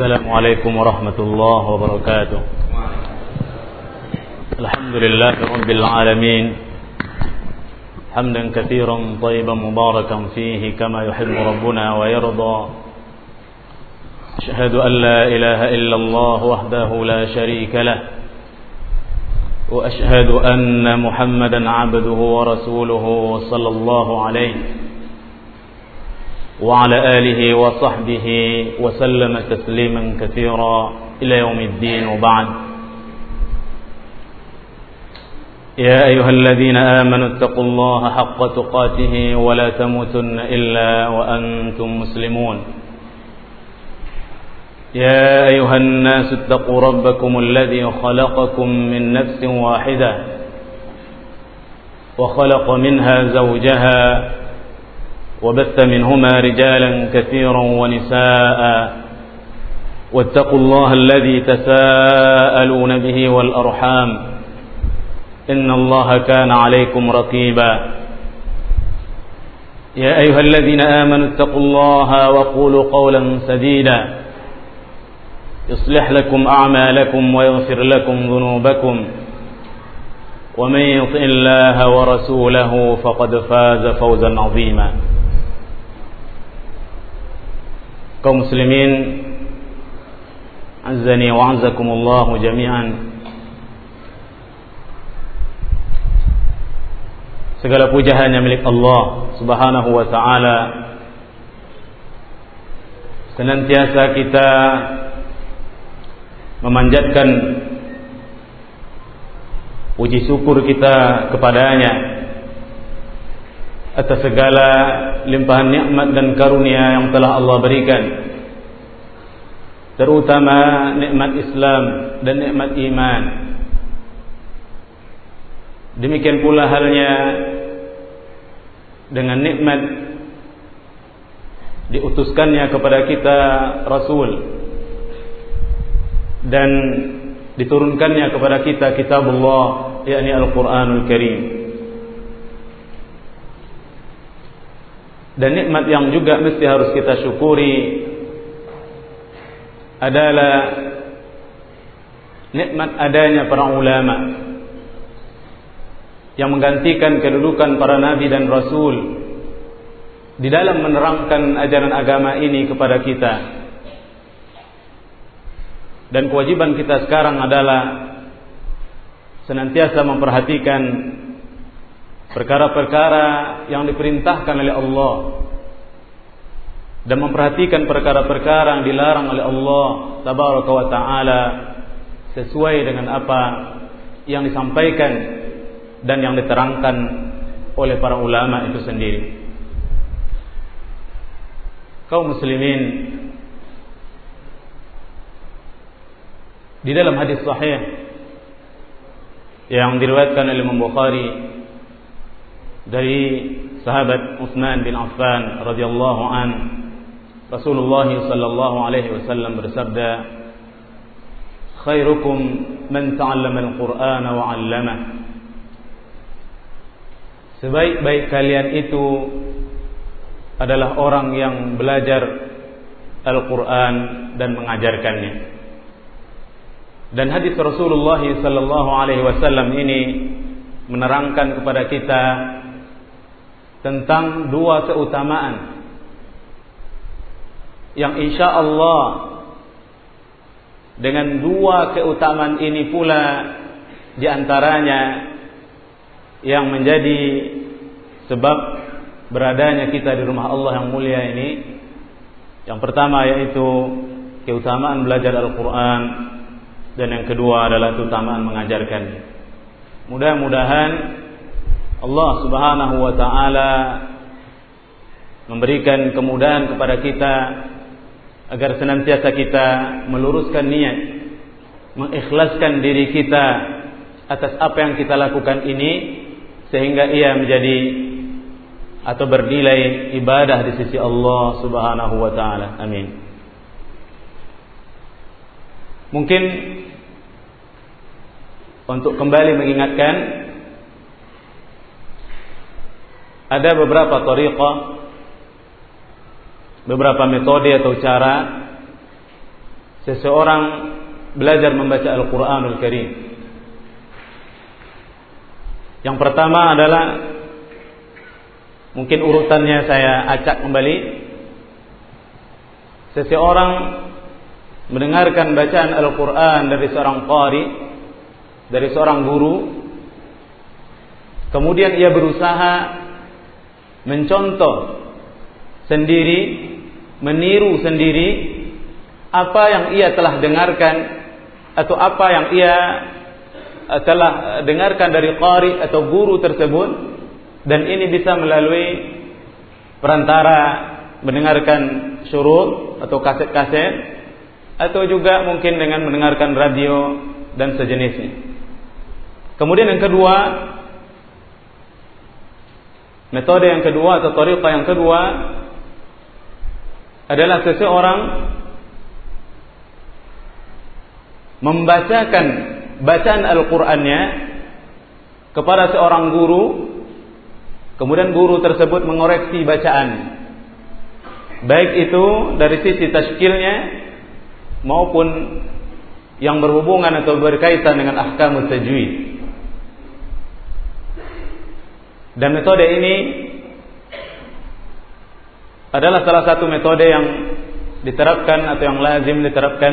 السلام عليكم ورحمة الله وبركاته. الحمد لله رب العالمين. حمدا كثيرا طيبا مباركا فيه كما يحب ربنا ويرضى. أشهد أن لا إله إلا الله وحده لا شريك له. وأشهد أن محمدا عبده ورسوله صلى الله عليه وعلى آله وصحبه وسلم تسليما كثيرا إلى يوم الدين وبعد. يا أيها الذين آمنوا اتقوا الله حق تقاته ولا تموتن إلا وأنتم مسلمون. يا أيها الناس اتقوا ربكم الذي خلقكم من نفس واحدة وخلق منها زوجها وبث منهما رجالا كثيرا ونساء. واتقوا الله الذي تساءلون به والأرحام. إن الله كان عليكم رقيبا. يا أيها الذين آمنوا اتقوا الله وقولوا قولا سديدا. يصلح لكم أعمالكم ويغفر لكم ذنوبكم. ومن يطع الله ورسوله فقد فاز فوزا عظيما. Kaum muslimin azani wa azakumullah jami'an. Segala puja hanya milik Allah subhanahu wa ta'ala. Senantiasa kita memanjatkan puji syukur kita kepadanya atas segala limpahan nikmat dan karunia yang telah Allah berikan. Terutama nikmat Islam dan nikmat iman. Demikian pula halnya dengan nikmat diutuskannya kepada kita Rasul dan diturunkannya kepada kita kitabullah yakni Al-Qur'anul Karim dan nikmat yang juga mesti harus kita syukuri adalah nikmat adanya para ulama yang menggantikan kedudukan para nabi dan rasul di dalam menerangkan ajaran agama ini kepada kita. Dan kewajiban kita sekarang adalah senantiasa memperhatikan perkara-perkara yang diperintahkan oleh Allah dan memperhatikan perkara-perkara yang dilarang oleh Allah tabaraka wa taala sesuai dengan apa yang disampaikan dan yang diterangkan oleh para ulama itu sendiri. Kaum muslimin di dalam hadis sahih yang diriwayatkan oleh Imam Bukhari dari sahabat Utsman bin Affan radhiyallahu an. Rasulullah sallallahu alaihi wasallam bersabda khairukum man ta'allama al-Qur'an wa 'allama Sebaik-baik kalian itu adalah orang yang belajar Al-Qur'an dan mengajarkannya. Dan hadis Rasulullah sallallahu alaihi wasallam ini menerangkan kepada kita tentang dua keutamaan. Yang insya Allah dengan dua keutamaan ini pula di antaranya yang menjadi sebab beradanya kita di rumah Allah yang mulia ini yang pertama yaitu keutamaan belajar Al-Quran dan yang kedua adalah keutamaan mengajarkan. Mudah-mudahan Allah Subhanahu wa taala memberikan kemudahan kepada kita agar senantiasa kita meluruskan niat, mengikhlaskan diri kita atas apa yang kita lakukan ini sehingga ia menjadi atau bernilai ibadah di sisi Allah Subhanahu wa taala. Amin. Mungkin untuk kembali mengingatkan ada beberapa tariqah beberapa metode atau cara seseorang belajar membaca Al-Qur'anul Karim. Yang pertama adalah mungkin urutannya saya acak kembali. Seseorang mendengarkan bacaan Al-Qur'an dari seorang qari, dari seorang guru, kemudian ia berusaha mencontoh sendiri, meniru sendiri apa yang ia telah dengarkan atau apa yang ia eh, telah dengarkan dari qari atau guru tersebut dan ini bisa melalui perantara mendengarkan syurut atau kaset-kaset atau juga mungkin dengan mendengarkan radio dan sejenisnya. Kemudian yang kedua, metode yang kedua atau tariqah yang kedua adalah seseorang membacakan bacaan Al-Qur'annya kepada seorang guru kemudian guru tersebut mengoreksi bacaan. Baik itu dari sisi tashkilnya maupun yang berhubungan atau berkaitan dengan ahkam tajwid dan metode ini adalah salah satu metode yang diterapkan atau yang lazim diterapkan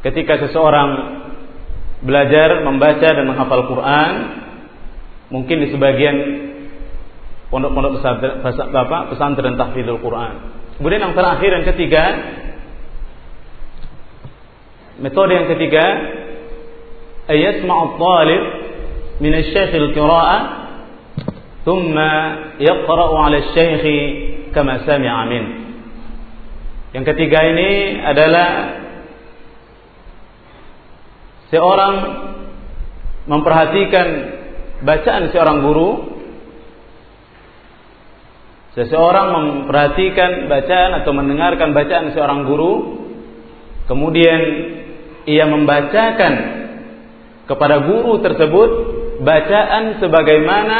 ketika seseorang belajar membaca dan menghafal Quran mungkin di sebagian pondok-pondok pesantren, tahfidzul Quran. Kemudian yang terakhir yang ketiga metode yang ketiga ayasma'u talib min asy-syaikh al-qira'ah ثم يقرأ على الشيخ كما سمع منه yang ketiga ini adalah seorang memperhatikan bacaan seorang guru seseorang memperhatikan bacaan atau mendengarkan bacaan seorang guru kemudian ia membacakan kepada guru tersebut bacaan sebagaimana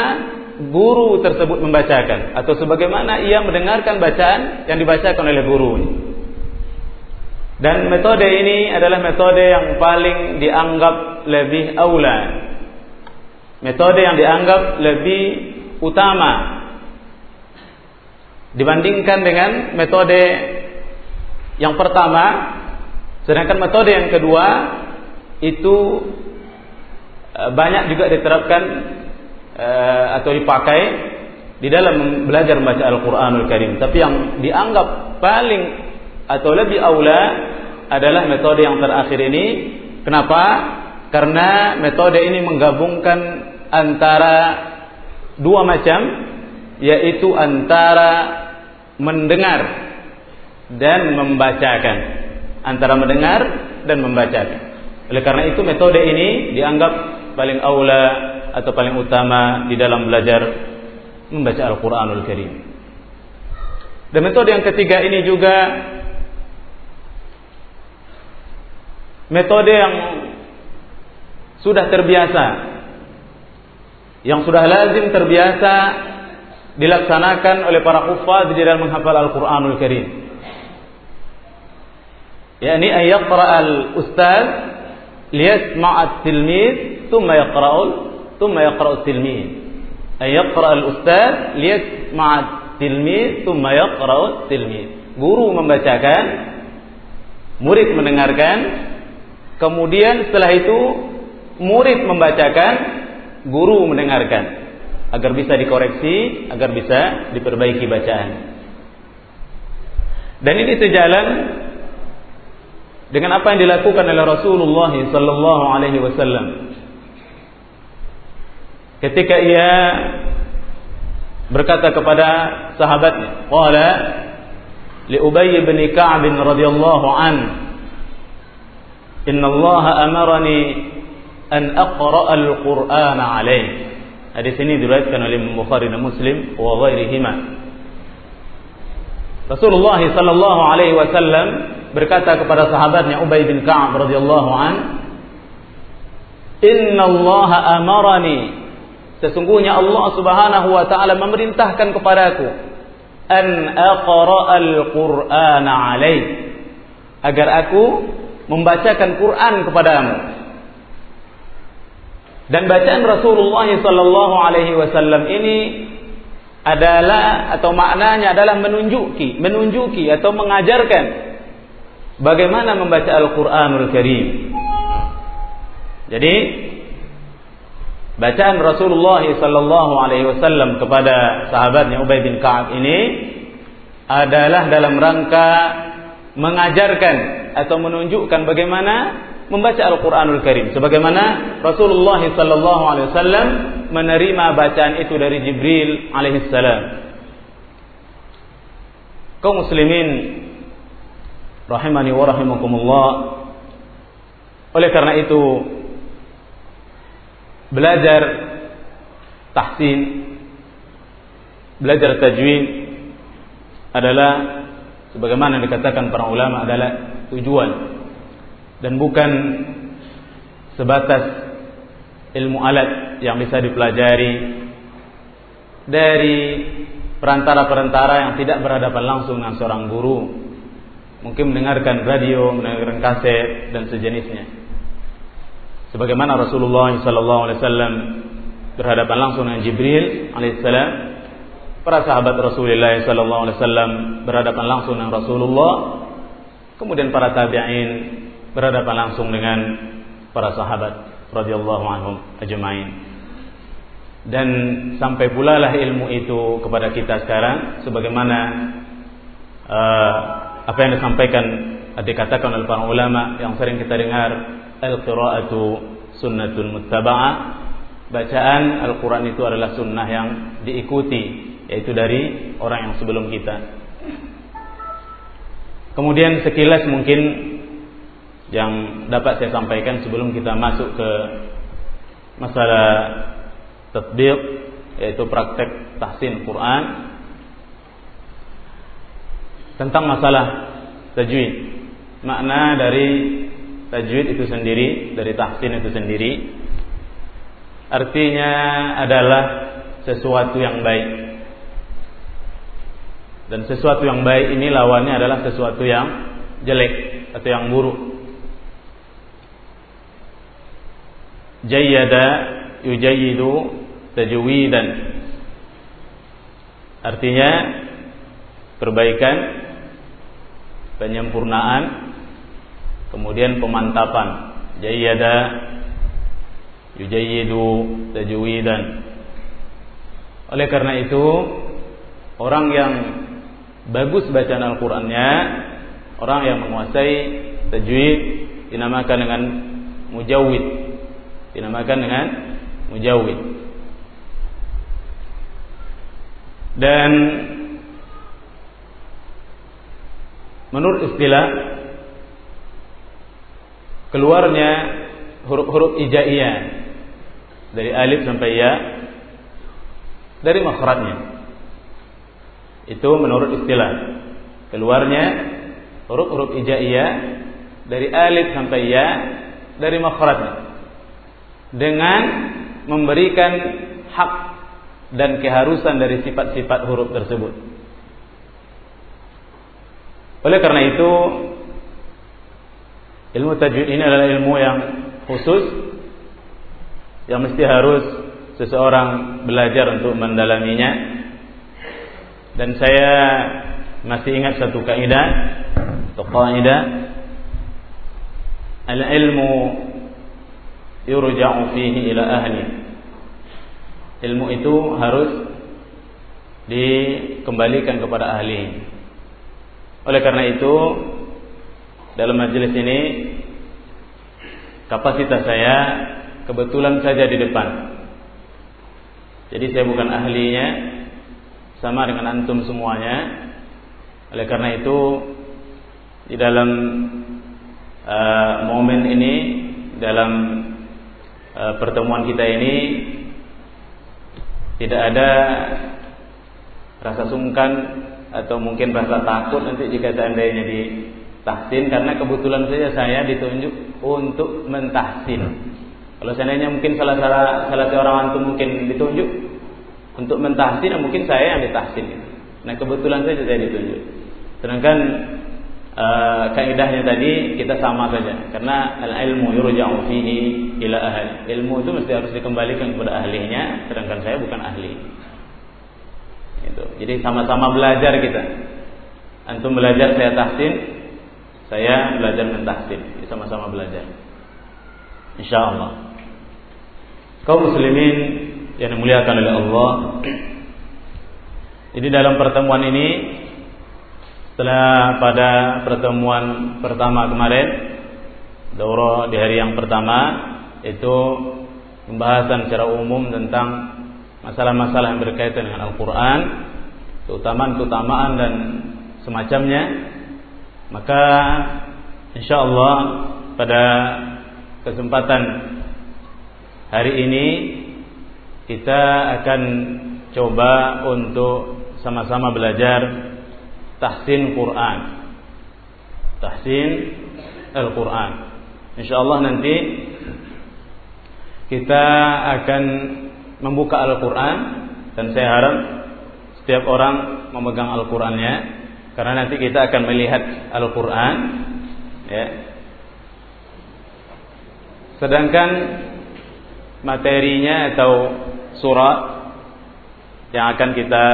guru tersebut membacakan atau sebagaimana ia mendengarkan bacaan yang dibacakan oleh guru. Dan metode ini adalah metode yang paling dianggap lebih aula. Metode yang dianggap lebih utama dibandingkan dengan metode yang pertama. Sedangkan metode yang kedua itu eh, banyak juga diterapkan atau dipakai di dalam belajar membaca Al-Qur'anul Karim. Tapi yang dianggap paling atau lebih aula adalah metode yang terakhir ini. Kenapa? Karena metode ini menggabungkan antara dua macam yaitu antara mendengar dan membacakan. Antara mendengar dan membacakan. Oleh karena itu metode ini dianggap paling aula atau paling utama di dalam belajar membaca Al-Qur'anul Karim. Dan metode yang ketiga ini juga metode yang sudah terbiasa yang sudah lazim terbiasa dilaksanakan oleh para kufar di dalam menghafal Al-Qur'anul Karim. yakni ayaqra al-ustaz liyasma' at-tilmid thumma yaqra'ul ثم يقرأ التلميذ أن يقرأ الأستاذ ليسمع التلميذ ثم يقرأ التلميذ guru membacakan murid mendengarkan kemudian setelah itu murid membacakan guru mendengarkan agar bisa dikoreksi agar bisa diperbaiki bacaan dan ini sejalan dengan apa yang dilakukan oleh Rasulullah sallallahu alaihi wasallam ketika ia berkata kepada sahabatnya qala li Ubay bin Ka'b radhiyallahu an Inna Allah amarani an aqra al-Qur'an alaih Hadis ini diriwayatkan oleh Bukhari dan Muslim wa ghairihima. Rasulullah sallallahu alaihi wasallam berkata kepada sahabatnya Ubay bin Ka'ab radhiyallahu an Inna Allah amarani Sesungguhnya Allah Subhanahu wa taala memerintahkan kepadaku an aqra al-Qur'an alaih agar aku membacakan Quran kepadamu. Dan bacaan Rasulullah sallallahu alaihi wasallam ini adalah atau maknanya adalah menunjuki, menunjuki atau mengajarkan bagaimana membaca Al-Qur'anul Karim. Jadi bacaan Rasulullah sallallahu alaihi wasallam kepada sahabatnya Ubay bin Ka'ab ini adalah dalam rangka mengajarkan atau menunjukkan bagaimana membaca Al-Qur'anul Karim sebagaimana Rasulullah sallallahu alaihi wasallam menerima bacaan itu dari Jibril alaihi salam. Kaum muslimin rahimani wa rahimakumullah. Oleh karena itu belajar tahsin belajar tajwid adalah sebagaimana dikatakan para ulama adalah tujuan dan bukan sebatas ilmu alat yang bisa dipelajari dari perantara-perantara yang tidak berhadapan langsung dengan seorang guru. Mungkin mendengarkan radio, mendengarkan kaset dan sejenisnya sebagaimana Rasulullah SAW berhadapan langsung dengan Jibril alaihissalam para sahabat Rasulullah SAW berhadapan langsung dengan Rasulullah kemudian para tabi'in berhadapan langsung dengan para sahabat radhiyallahu anhum ajmain. Dan sampai pula lah ilmu itu kepada kita sekarang sebagaimana uh, apa yang disampaikan dikatakan oleh para ulama yang sering kita dengar al-qira'atu sunnatul muttaba'ah bacaan Al-Quran itu adalah sunnah yang diikuti yaitu dari orang yang sebelum kita. Kemudian sekilas mungkin yang dapat saya sampaikan sebelum kita masuk ke masalah tatbiq yaitu praktek tahsin Quran tentang masalah tajwid. Makna dari tajwid itu sendiri dari tahsin itu sendiri artinya adalah sesuatu yang baik. Dan sesuatu yang baik ini lawannya adalah sesuatu yang jelek atau yang buruk. Jayyada yujayyidu tajwidan. Artinya perbaikan penyempurnaan kemudian pemantapan. Jayyada yujayyidu tajwidan. Oleh karena itu orang yang bagus bacaan Al-Qur'annya orang yang menguasai tajwid dinamakan dengan mujawid. Dinamakan dengan mujawid. Dan menurut istilah keluarnya huruf-huruf ijaiyah. Dari alif sampai ya. Dari makhrajnya. Itu menurut istilah. Keluarnya huruf-huruf ijaiyah dari alif sampai ya dari makhrajnya. Dengan memberikan hak dan keharusan dari sifat-sifat huruf tersebut. Oleh karena itu, ilmu tajwid ini adalah ilmu yang khusus yang mesti harus seseorang belajar untuk mendalaminya. Dan saya masih ingat satu kaidah atau kaidah al-ilmu yurja'u fihi ila ahli. Ilmu itu harus dikembalikan kepada ahli. Oleh karena itu, dalam majelis ini kapasitas saya kebetulan saja di depan. Jadi saya bukan ahlinya sama dengan antum semuanya. Oleh karena itu di dalam uh, momen ini dalam E, pertemuan kita ini tidak ada rasa sungkan atau mungkin rasa takut nanti jika seandainya ditahsin karena kebetulan saja saya ditunjuk untuk mentahsin. Kalau seandainya mungkin salah salah salah seorang antum mungkin ditunjuk untuk mentahsin, mungkin saya yang ditahsin. Nah kebetulan saja saya ditunjuk. Sedangkan uh, kaidahnya tadi kita sama saja karena al ilmu yurja'u fihi ila ahli. Ilmu itu mesti harus dikembalikan kepada ahlinya sedangkan saya bukan ahli. Itu. Jadi sama-sama belajar kita. Antum belajar saya tahsin, saya belajar mentahsin. Sama-sama belajar. Insyaallah. Kaum muslimin yang dimuliakan oleh Allah. Jadi dalam pertemuan ini setelah pada pertemuan pertama kemarin daurah di hari yang pertama itu pembahasan secara umum tentang masalah-masalah yang berkaitan dengan Al-Qur'an, keutamaan-keutamaan dan semacamnya. Maka insyaallah pada kesempatan hari ini kita akan coba untuk sama-sama belajar tahsin Quran. Tahsin Al-Quran. InsyaAllah nanti kita akan membuka Al-Quran dan saya harap setiap orang memegang Al-Qurannya karena nanti kita akan melihat Al-Quran ya. Sedangkan materinya atau surat yang akan kita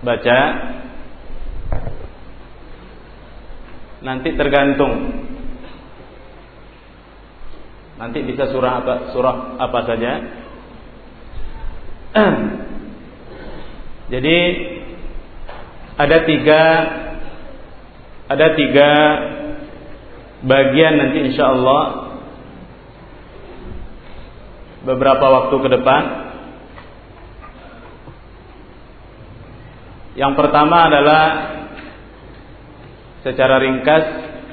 baca nanti tergantung nanti bisa surah apa surah apa saja jadi ada tiga ada tiga bagian nanti insya Allah. Beberapa waktu ke depan. Yang pertama adalah secara ringkas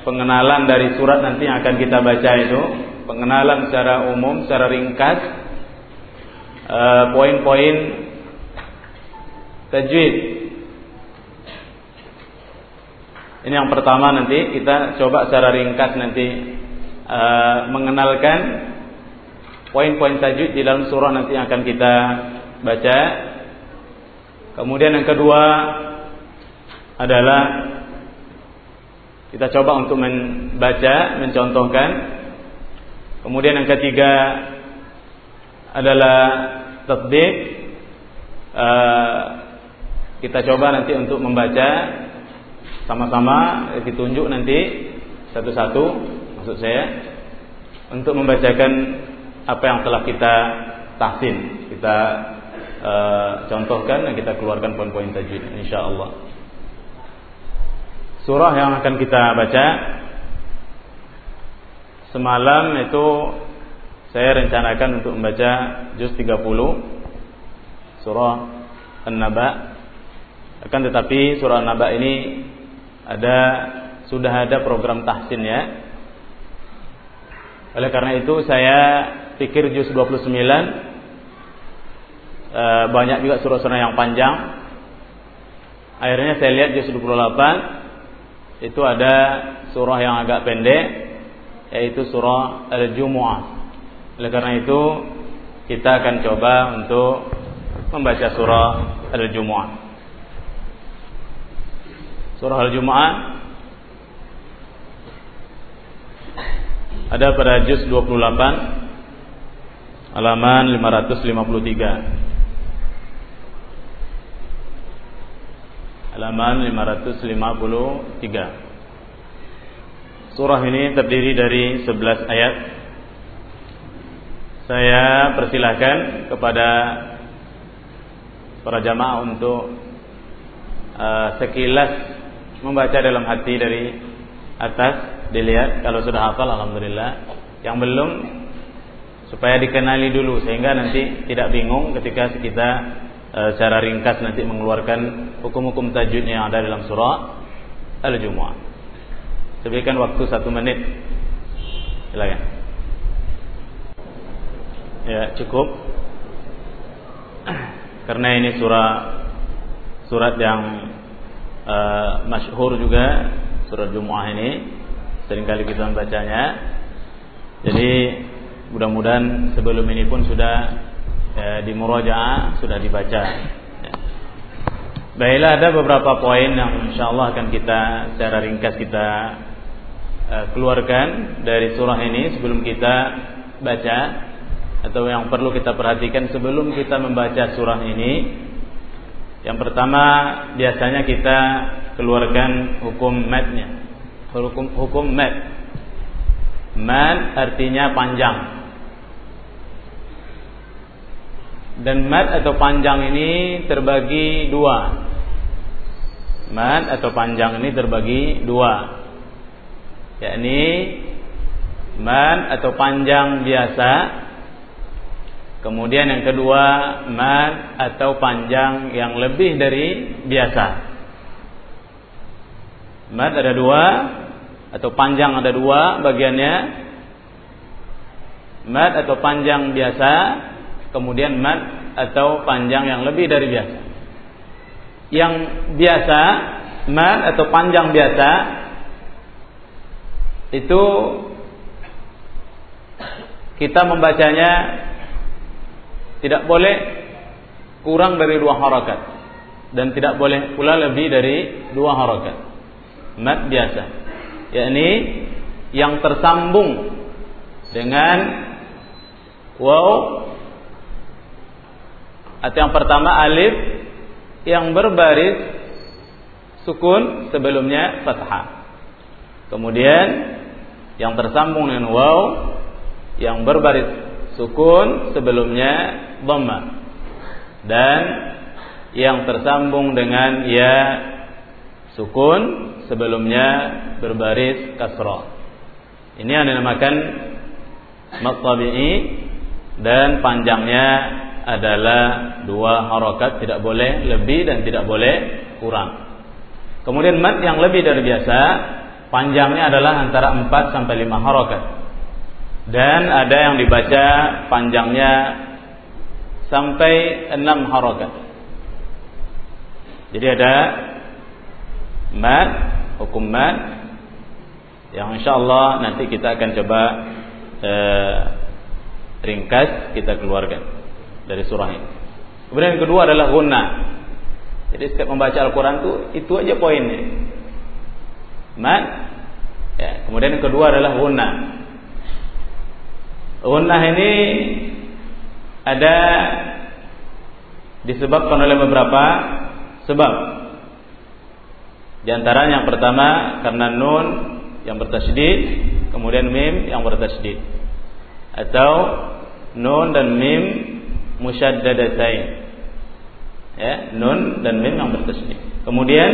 pengenalan dari surat nanti yang akan kita baca itu. Pengenalan secara umum secara ringkas. Eh, poin-poin uh, tajwid ini yang pertama nanti kita coba secara ringkas nanti uh, mengenalkan poin-poin tajwid di dalam surah nanti yang akan kita baca kemudian yang kedua adalah kita coba untuk membaca, mencontohkan. Kemudian yang ketiga adalah tatbik. Uh, kita coba nanti untuk membaca sama-sama ditunjuk nanti satu-satu maksud saya untuk membacakan apa yang telah kita tahsin, kita uh, contohkan dan kita keluarkan poin-poin tajwid insyaallah. Surah yang akan kita baca semalam itu saya rencanakan untuk membaca juz 30 surah An-Naba. Akan tetapi surah An-Naba ini ada sudah ada program tahsin ya. Oleh karena itu saya pikir juz 29 eh, banyak juga surah-surah yang panjang. Akhirnya saya lihat juz 28 itu ada surah yang agak pendek yaitu surah Al-Jumu'ah. Oleh karena itu kita akan coba untuk membaca surah Al-Jumu'ah. Surah Al-Jumu'ah ada pada juz 28 halaman 553. halaman 553. Surah ini terdiri dari 11 ayat. Saya persilahkan kepada para jamaah untuk uh, sekilas membaca dalam hati dari atas dilihat kalau sudah hafal alhamdulillah. Yang belum supaya dikenali dulu sehingga nanti tidak bingung ketika kita e, secara ringkas nanti mengeluarkan hukum-hukum tajwid yang ada dalam surah Al-Jumu'ah. Saya waktu satu menit. Silakan. Ya cukup. Karena ini surah surat yang uh, masyhur juga surat Jumu'ah ini sering kali kita membacanya. Jadi mudah-mudahan sebelum ini pun sudah ya, di murajaah sudah dibaca. Baiklah ada beberapa poin yang insya Allah akan kita secara ringkas kita uh, keluarkan dari surah ini sebelum kita baca atau yang perlu kita perhatikan sebelum kita membaca surah ini. Yang pertama biasanya kita keluarkan hukum matnya. Hukum hukum mat. Mat artinya panjang. Dan mat atau panjang ini terbagi dua Mat atau panjang ini terbagi dua yakni mat atau panjang biasa kemudian yang kedua mat atau panjang yang lebih dari biasa. Mat ada dua atau panjang ada dua bagiannya. Mat atau panjang biasa kemudian mat atau panjang yang lebih dari biasa. Yang biasa mat atau panjang biasa itu kita membacanya tidak boleh kurang dari dua harakat. Dan tidak boleh pula lebih dari dua harakat. Mat biasa. Yakni yang tersambung dengan waw. Atau yang pertama alif yang berbaris sukun sebelumnya fathah. Kemudian yang tersambung dengan waw yang berbaris sukun sebelumnya dhamma. Dan yang tersambung dengan ya sukun sebelumnya berbaris kasrah. Ini yang dinamakan mat dan panjangnya adalah dua harokat tidak boleh lebih dan tidak boleh kurang. Kemudian mat yang lebih dari biasa panjangnya adalah antara 4 sampai 5 harokat. Dan ada yang dibaca panjangnya sampai 6 harokat. Jadi ada mat, hukum mat yang insya Allah nanti kita akan coba eh, ringkas kita keluarkan dari surah ini. Kemudian yang kedua adalah guna. Jadi setiap membaca Al-Quran itu itu aja poinnya. Mat. Ya, kemudian yang kedua adalah guna. Guna ini ada disebabkan oleh beberapa sebab. Di antaranya yang pertama karena nun yang bertasydid, kemudian mim yang bertasydid. Atau nun dan mim musyaddadatain. Ya, nun dan mim yang bertasydid. Kemudian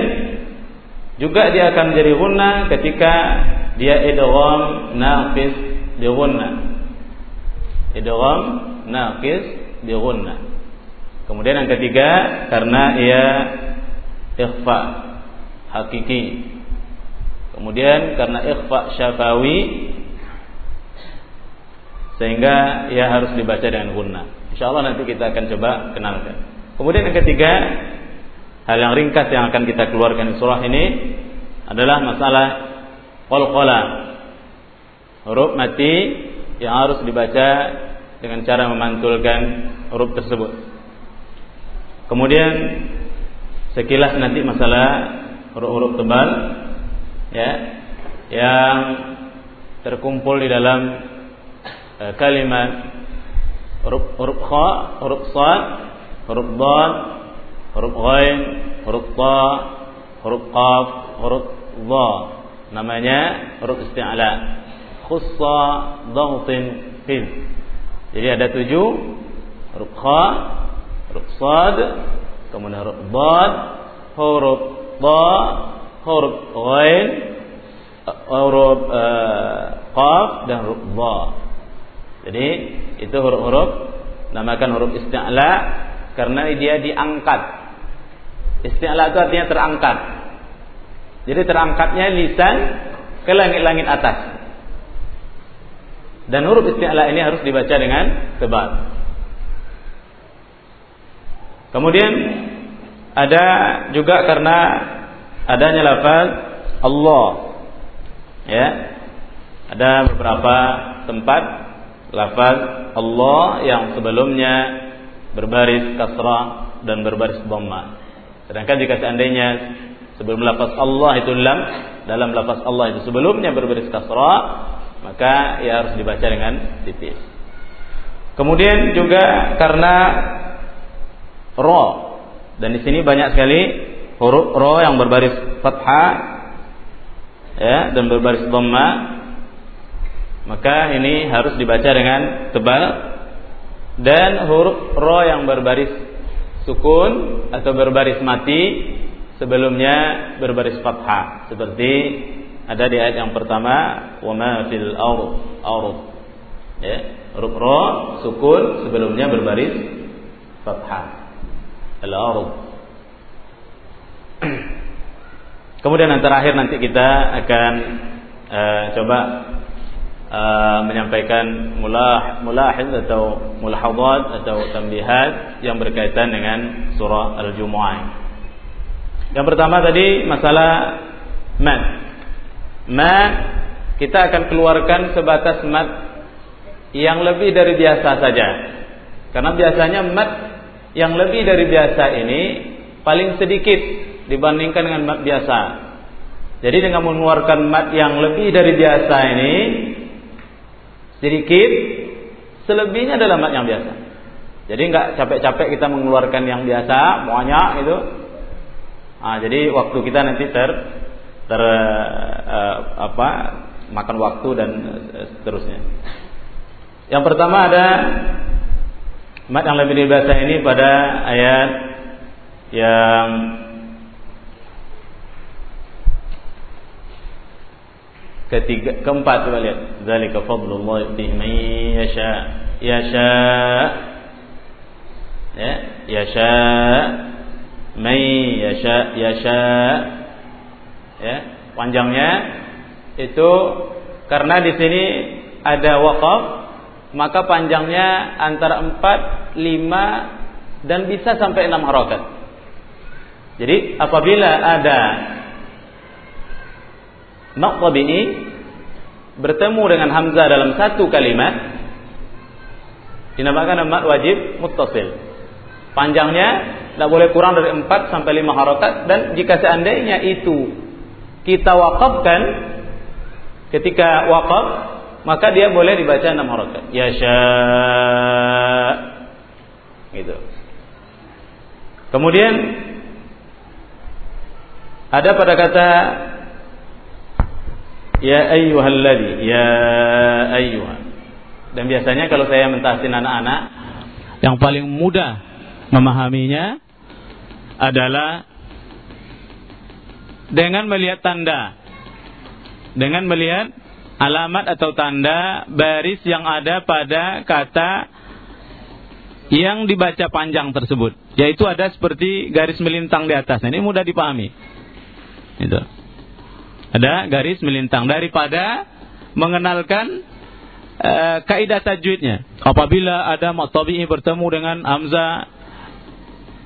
juga dia akan menjadi gunna ketika dia idgham naqis di gunna. Idgham naqis gunna. Kemudian yang ketiga karena ia ikhfa hakiki. Kemudian karena ikhfa syafawi sehingga ia harus dibaca dengan gunna. Insya Allah nanti kita akan coba kenalkan. Kemudian yang ketiga, hal yang ringkas yang akan kita keluarkan di surah ini adalah masalah qalqala. Huruf mati yang harus dibaca dengan cara memantulkan huruf tersebut. Kemudian sekilas nanti masalah huruf-huruf tebal ya yang terkumpul di dalam uh, kalimat huruf huruf kha, huruf sad, huruf dal, huruf ghain, huruf ta, huruf qaf, huruf dha. Namanya huruf isti'la. Khussa dhaghtin fil. Jadi ada tujuh huruf kha, huruf sad, kemudian huruf dal, huruf ta, huruf ghain, huruf uh, qaf dan huruf dha. Jadi itu huruf-huruf namakan huruf isti'la karena dia diangkat. Isti'la itu artinya terangkat. Jadi terangkatnya lisan ke langit-langit atas. Dan huruf isti'la ini harus dibaca dengan tebal. Kemudian ada juga karena adanya lafaz Allah. Ya. Ada beberapa tempat lafaz Allah yang sebelumnya berbaris kasrah dan berbaris dhamma. Sedangkan jika seandainya sebelum lafaz Allah itu lam, dalam lafaz Allah itu sebelumnya berbaris kasrah, maka ia harus dibaca dengan tipis. Kemudian juga karena ro dan di sini banyak sekali huruf ro yang berbaris fathah ya dan berbaris dhamma maka ini harus dibaca dengan tebal dan huruf ro yang berbaris sukun atau berbaris mati sebelumnya berbaris fathah seperti ada di ayat yang pertama wa ma fil ard ard. Ya huruf sukun sebelumnya berbaris fathah. Al-ard kemudian yang terakhir nanti kita akan uh, coba uh, menyampaikan mulah mulahiz atau mulahadhat atau tambihat yang berkaitan dengan surah al-jumu'ah. Yang pertama tadi masalah man ma kita akan keluarkan sebatas mat yang lebih dari biasa saja. Karena biasanya mat yang lebih dari biasa ini paling sedikit dibandingkan dengan mat biasa. Jadi dengan mengeluarkan mat yang lebih dari biasa ini sedikit, selebihnya adalah mat yang biasa. Jadi nggak capek-capek kita mengeluarkan yang biasa, banyak itu. Nah, jadi waktu kita nanti ter ter uh, apa makan waktu dan uh, seterusnya. Yang pertama ada mat yang lebih dibaca ini pada ayat yang ketiga keempat coba lihat zalika fadlullah yu'tihi man yasha yasha ya yasha man yasha yasha ya panjangnya itu karena di sini ada waqaf maka panjangnya antara 4, 5 dan bisa sampai 6 harokat. Jadi apabila ada maqtab ini bertemu dengan hamzah dalam satu kalimat dinamakan mat wajib muttasil. Panjangnya tidak boleh kurang dari 4 sampai 5 harokat dan jika seandainya itu kita wakafkan ketika wakaf maka dia boleh dibaca enam harakat. Ya Gitu. Kemudian ada pada kata ya ayyuhalladi, ya ayyuhan. Dan biasanya kalau saya mentahsin anak-anak yang paling mudah memahaminya adalah dengan melihat tanda. Dengan melihat alamat atau tanda baris yang ada pada kata yang dibaca panjang tersebut. Yaitu ada seperti garis melintang di atas. Nah, ini mudah dipahami. Itu. Ada garis melintang daripada mengenalkan uh, kaidah tajwidnya. Apabila ada matabi'i bertemu dengan hamzah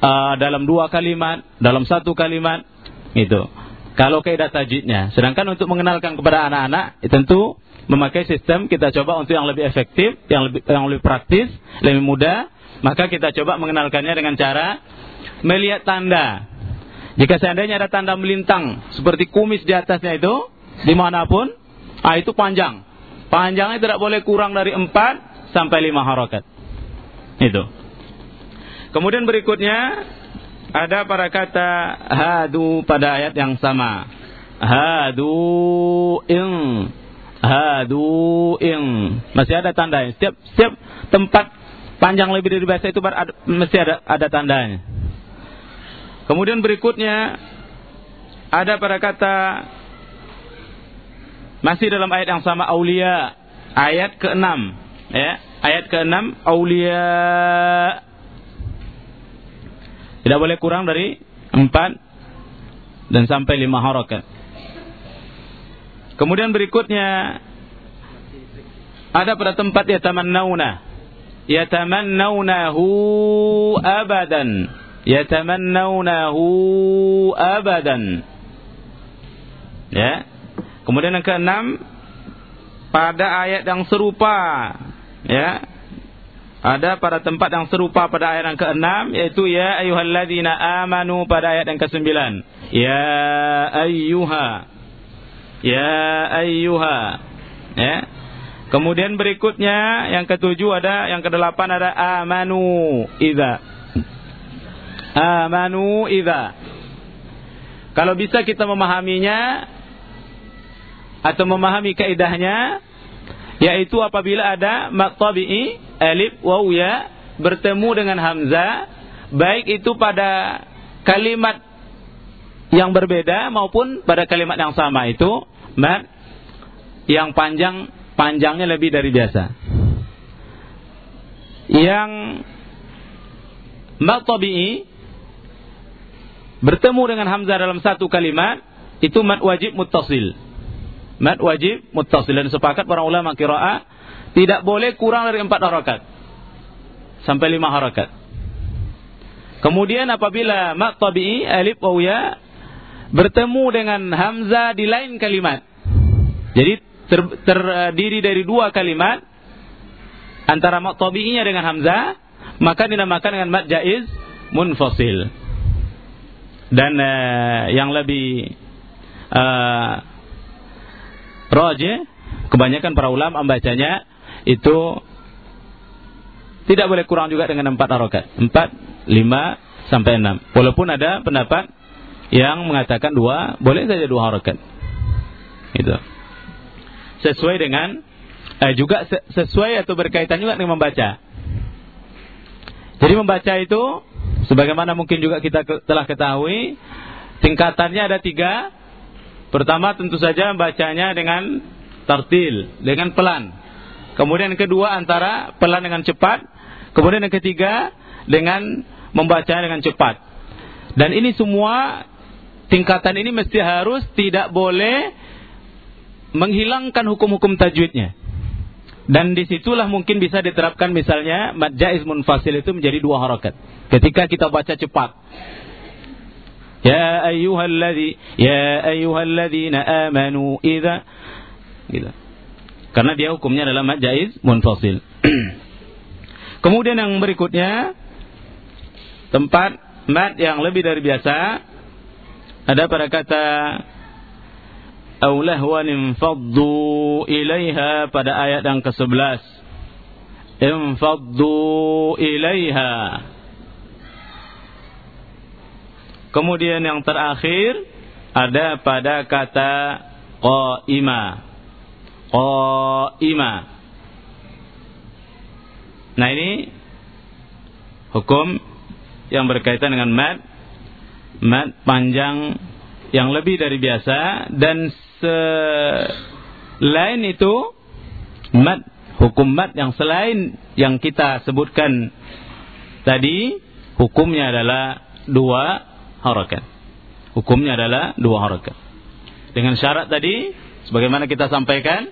uh, dalam dua kalimat, dalam satu kalimat, itu. Kalau kaidah tajwidnya. Sedangkan untuk mengenalkan kepada anak-anak, tentu memakai sistem kita coba untuk yang lebih efektif, yang lebih yang lebih praktis, lebih mudah, maka kita coba mengenalkannya dengan cara melihat tanda. Jika seandainya ada tanda melintang seperti kumis di atasnya itu, di mana pun, ah itu panjang. Panjangnya tidak boleh kurang dari 4 sampai 5 harokat. Itu. Kemudian berikutnya ada para kata hadu pada ayat yang sama. Hadu ing. Hadu ing. Masih ada tandanya. Setiap setiap tempat panjang lebih dari bahasa itu ada, mesti ada ada tandanya. Kemudian berikutnya ada pada kata masih dalam ayat yang sama aulia ayat ke-6 ya ayat ke-6 aulia tidak boleh kurang dari empat dan sampai lima harokat. Kemudian berikutnya ada pada tempat ya tamannauna. Yatamannaunahu abadan. Yatamannaunahu abadan. Ya. Kemudian yang keenam pada ayat yang serupa ya ada pada tempat yang serupa pada ayat yang ke-6 yaitu ya ayyuhalladzina amanu pada ayat yang ke-9. Ya ayyuha. Ya ayyuha. Ya. Kemudian berikutnya yang ketujuh ada yang kedelapan ada amanu idza. Amanu idza. Kalau bisa kita memahaminya atau memahami kaidahnya yaitu apabila ada mat tabi'i alif waw ya bertemu dengan hamzah baik itu pada kalimat yang berbeda maupun pada kalimat yang sama itu mat yang panjang panjangnya lebih dari biasa. Yang mat tabi'i bertemu dengan hamzah dalam satu kalimat itu mat wajib muttasil. Mat wajib muttasil. Dan sepakat para ulama qiraah tidak boleh kurang dari empat harakat sampai lima harakat. Kemudian apabila mat tabi'i alif ya bertemu dengan hamzah di lain kalimat. Jadi ter, terdiri dari dua kalimat antara mat tabi'inya dengan hamzah maka dinamakan dengan mat jaiz munfasil. Dan uh, yang lebih uh, Roje, kebanyakan para ulama membacanya itu tidak boleh kurang juga dengan empat harokat. Empat, lima, sampai enam. Walaupun ada pendapat yang mengatakan dua, boleh saja dua harokat. Itu. Sesuai dengan, eh, juga sesuai atau berkaitan juga dengan membaca. Jadi membaca itu, sebagaimana mungkin juga kita telah ketahui, tingkatannya ada tiga, Pertama tentu saja bacanya dengan tartil, dengan pelan. Kemudian yang kedua antara pelan dengan cepat. Kemudian yang ketiga dengan membaca dengan cepat. Dan ini semua tingkatan ini mesti harus tidak boleh menghilangkan hukum-hukum tajwidnya. Dan di situlah mungkin bisa diterapkan misalnya mad munfasil itu menjadi dua harakat. Ketika kita baca cepat, Ya ayyuhalladzi ya ayyuhalladzina amanu idza gitu. Karena dia hukumnya adalah mad jaiz munfasil. Kemudian yang berikutnya tempat mad yang lebih dari biasa ada pada kata aulahwan infaddu ilaiha pada ayat yang ke-11 infaddu ilaiha Kemudian yang terakhir ada pada kata qaima. Qaima. Nah ini hukum yang berkaitan dengan mat mat panjang yang lebih dari biasa dan selain itu mat hukum mat yang selain yang kita sebutkan tadi hukumnya adalah dua harakat. Hukumnya adalah dua harakat. Dengan syarat tadi, sebagaimana kita sampaikan,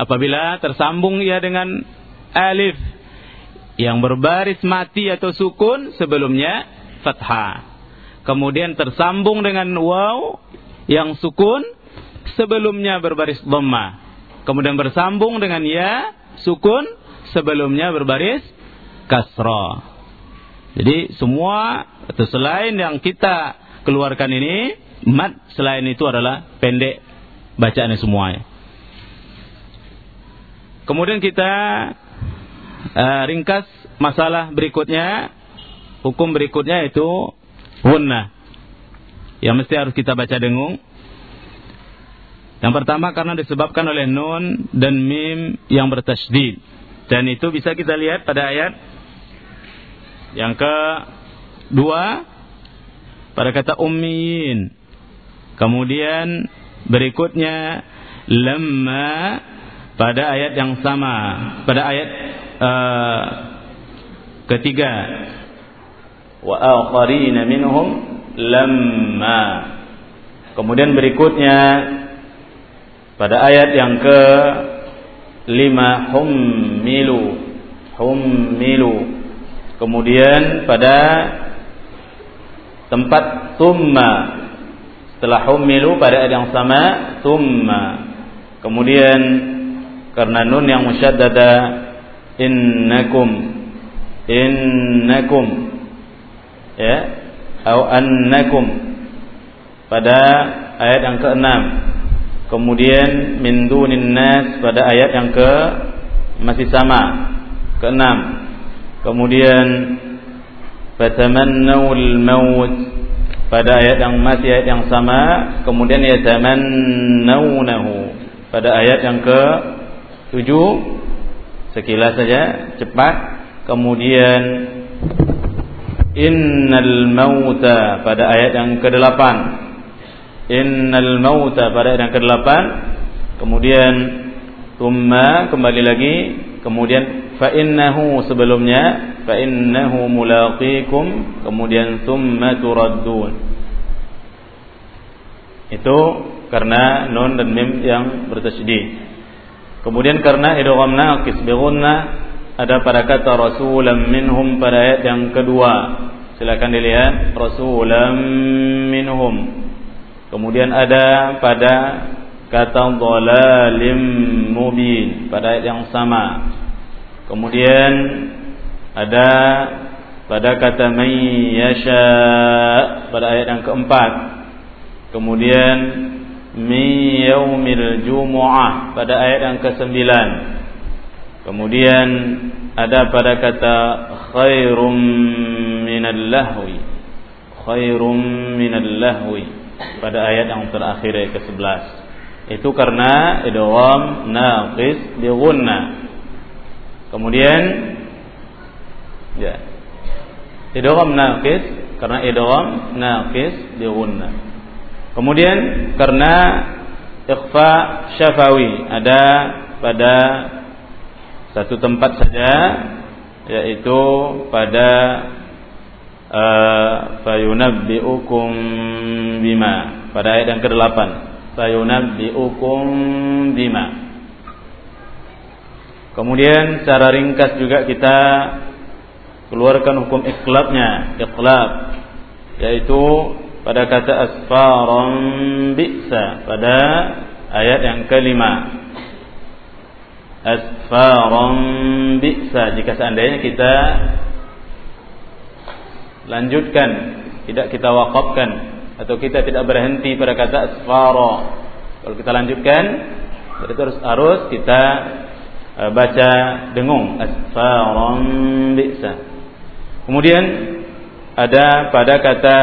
apabila tersambung ia dengan alif yang berbaris mati atau sukun sebelumnya fathah. Kemudian tersambung dengan waw yang sukun sebelumnya berbaris dhamma. Kemudian bersambung dengan ya sukun sebelumnya berbaris kasrah. Jadi semua atau selain yang kita keluarkan ini mat selain itu adalah pendek bacaannya semuanya. Kemudian kita uh, ringkas masalah berikutnya, hukum berikutnya itu hunna. Yang mesti harus kita baca dengung. Yang pertama karena disebabkan oleh nun dan mim yang bertasydid. Dan itu bisa kita lihat pada ayat yang kedua pada kata ummiyin. Kemudian berikutnya lemma pada ayat yang sama, pada ayat uh, ketiga wa akharina minhum lamma. Kemudian berikutnya pada ayat yang ke lima hummilu hummilu Kemudian pada tempat tumma setelah humilu pada ayat yang sama tumma. Kemudian karena nun yang musyaddada innakum innakum ya atau annakum pada ayat yang keenam. Kemudian min dunin nas pada ayat yang ke masih sama keenam. Kemudian fatamannawul maut pada ayat yang masih ayat yang sama. Kemudian yatamannawnahu pada ayat yang ke tujuh. Sekilas saja. Cepat. Kemudian innal mauta pada ayat yang ke-8 innal mauta pada ayat yang ke-8 kemudian thumma kembali lagi. Kemudian fa innahu sebelumnya. Fa innahu mulaqikum. Kemudian thumma turaddun. Itu karena nun dan mim yang bertasydid kemudian karena idgham naqis ada pada kata rasulam minhum pada ayat yang kedua. Silakan dilihat rasulam minhum. Kemudian ada pada kata dhalalim mubin pada ayat yang sama. Kemudian ada pada kata may yasha pada ayat yang keempat. Kemudian min yaumil jumu'ah pada ayat yang ke-9 kemudian ada pada kata khairum minal lahwi. Khairum minal lahwi. Pada ayat yang terakhir ayat ke-11 itu karena idgham naqis bi kemudian Ya. Idgham naqis karena idgham naqis di gunna. Kemudian karena ikhfa syafawi ada pada satu tempat saja yaitu pada uh, bima. Pada ayat yang ke-8 fayunabbiukum bima. Kemudian secara ringkas juga kita keluarkan hukum ikhlabnya ikhlab yaitu pada kata asfaran bisa. Pada ayat yang kelima. Asfaran bisa. Jika seandainya kita lanjutkan tidak kita wakafkan atau kita tidak berhenti pada kata asfara kalau kita lanjutkan berarti harus harus kita eh, baca dengung. Asfaran bisa. Kemudian ada pada kata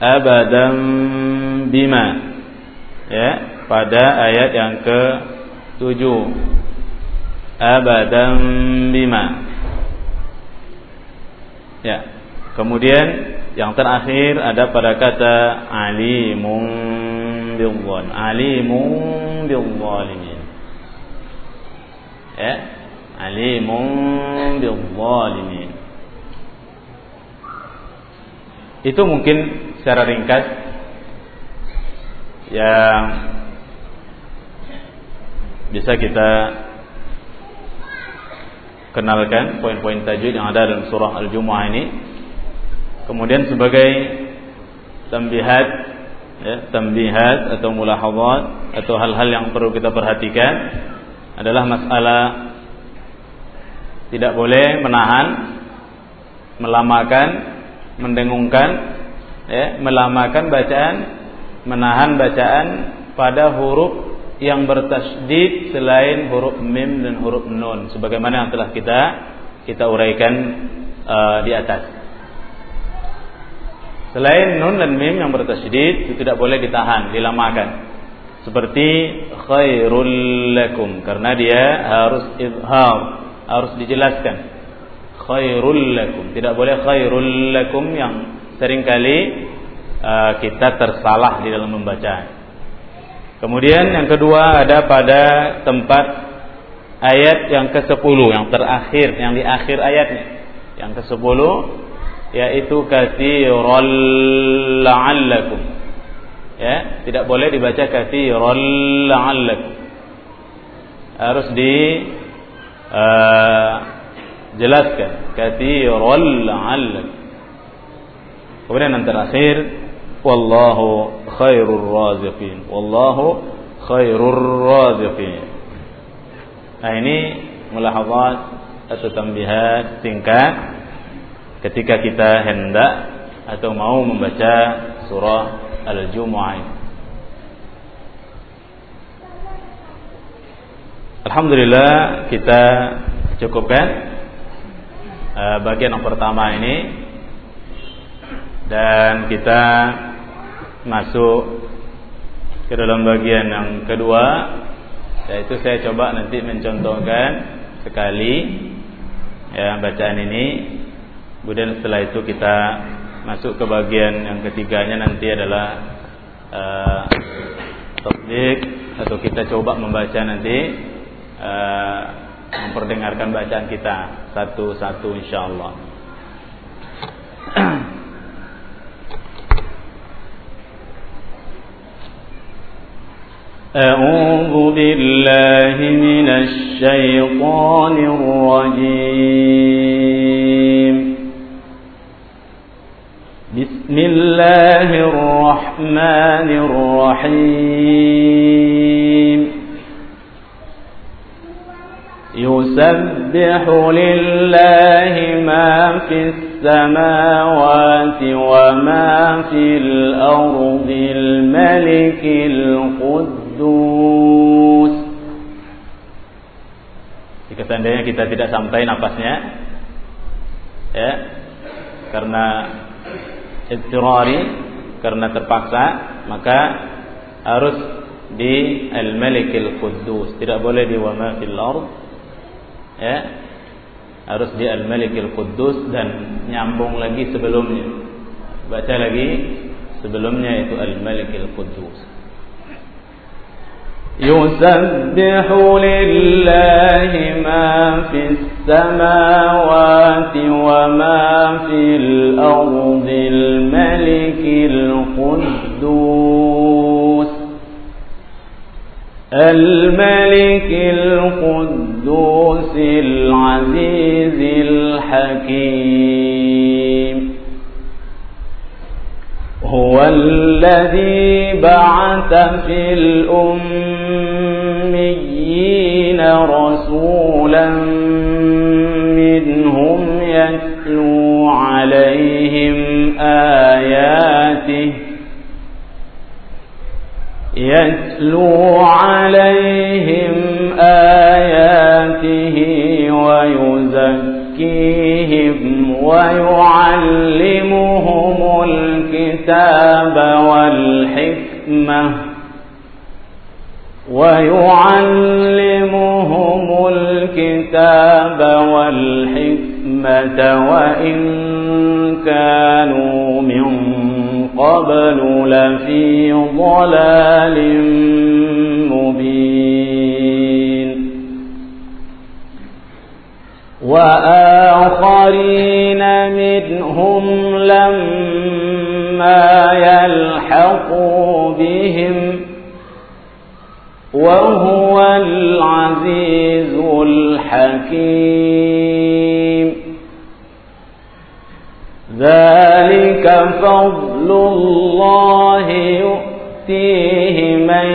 abadan bima. Ya pada ayat yang ke tujuh abadan bima. Ya kemudian yang terakhir ada pada kata alimun bilzon alimun bilzalimin ya alimun bilzalimin Itu mungkin secara ringkas yang bisa kita kenalkan poin-poin tajwid yang ada dalam surah Al-Jumu'ah ini. Kemudian sebagai tambihat ya, tambihat atau mulahadhat atau hal-hal yang perlu kita perhatikan adalah masalah tidak boleh menahan melamakan mendengungkan ya, melamakan bacaan menahan bacaan pada huruf yang bertasydid selain huruf mim dan huruf nun sebagaimana yang telah kita kita uraikan uh, di atas. Selain nun dan mim yang bertasydid itu tidak boleh ditahan, dilamakan. Seperti khairul lakum karena dia harus izhar, harus dijelaskan khairul lakum. Tidak boleh khairul lakum yang sering kali uh, kita tersalah di dalam membaca. Kemudian yang kedua ada pada tempat ayat yang ke-10 yang terakhir yang di akhir ayatnya. Yang ke-10 yaitu katsiral la'allakum. Ya, tidak boleh dibaca katsiral la'allakum. Harus di uh, jelaskan. Katsiran la'allak kemudian yang terakhir wallahu khairur raziqin. Wallahu khairur raziqin. Nah ini mulahazat atau tambihat singkat ketika kita hendak atau mau membaca surah Al-Jumu'ah. Alhamdulillah kita cukupkan uh, bagian yang pertama ini. Dan kita masuk ke dalam bagian yang kedua. Yaitu saya coba nanti mencontohkan sekali ya bacaan ini. Kemudian setelah itu kita masuk ke bagian yang ketiganya nanti adalah uh, topik atau kita coba membaca nanti uh, memperdengarkan bacaan kita satu-satu insyaallah أعوذ بالله من الشيطان الرجيم بسم الله الرحمن الرحيم يسبح لله ما في السماوات وما في الأرض الملك القدس Kudus. Jika seandainya kita tidak sampai napasnya, ya, karena istirari, karena terpaksa, maka harus di al-malikil Kudus. Tidak boleh di wama fil ard. Ya. Harus di al-malikil Kudus dan nyambung lagi sebelumnya. Baca lagi sebelumnya itu al-malikil Kudus. يسبح لله ما في السماوات وما في الأرض الملك القدوس الملك القدوس العزيز الحكيم. هو الذي بعث في الأميين رسولا منهم يتلو عليهم آياته يتلو عليهم آياته ويزكيهم ويعلمهم الكتاب والحكمة ويعلمهم الكتاب والحكمة وإن كانوا من قبل لفي ضلال مبين. وآخرين منهم لما يلحقوا بهم وهو العزيز الحكيم. ذلك فضل الله يؤتيه من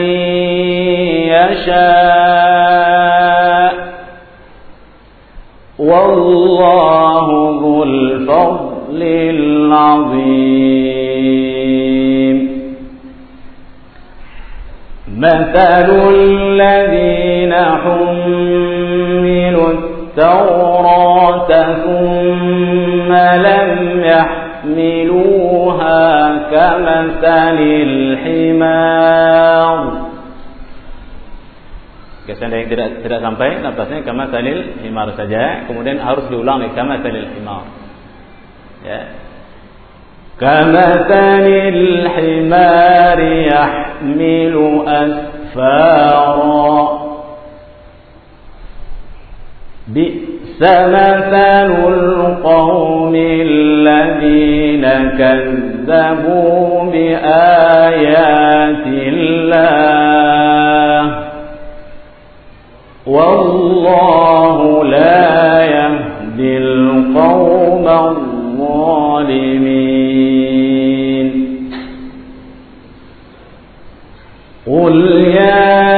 يشاء. والله ذو الفضل العظيم. مثل الذين حملوا التوراة ثم لم يحملوها كمثل الحمار Kesan yang tidak tidak sampai nafasnya kama salil himar saja kemudian harus diulang kama salil himar ya kama salil himar yahmilu asfara بئس مثل القوم الذين كذبوا بآيات الله والله لا يهدي القوم الظالمين. قل يا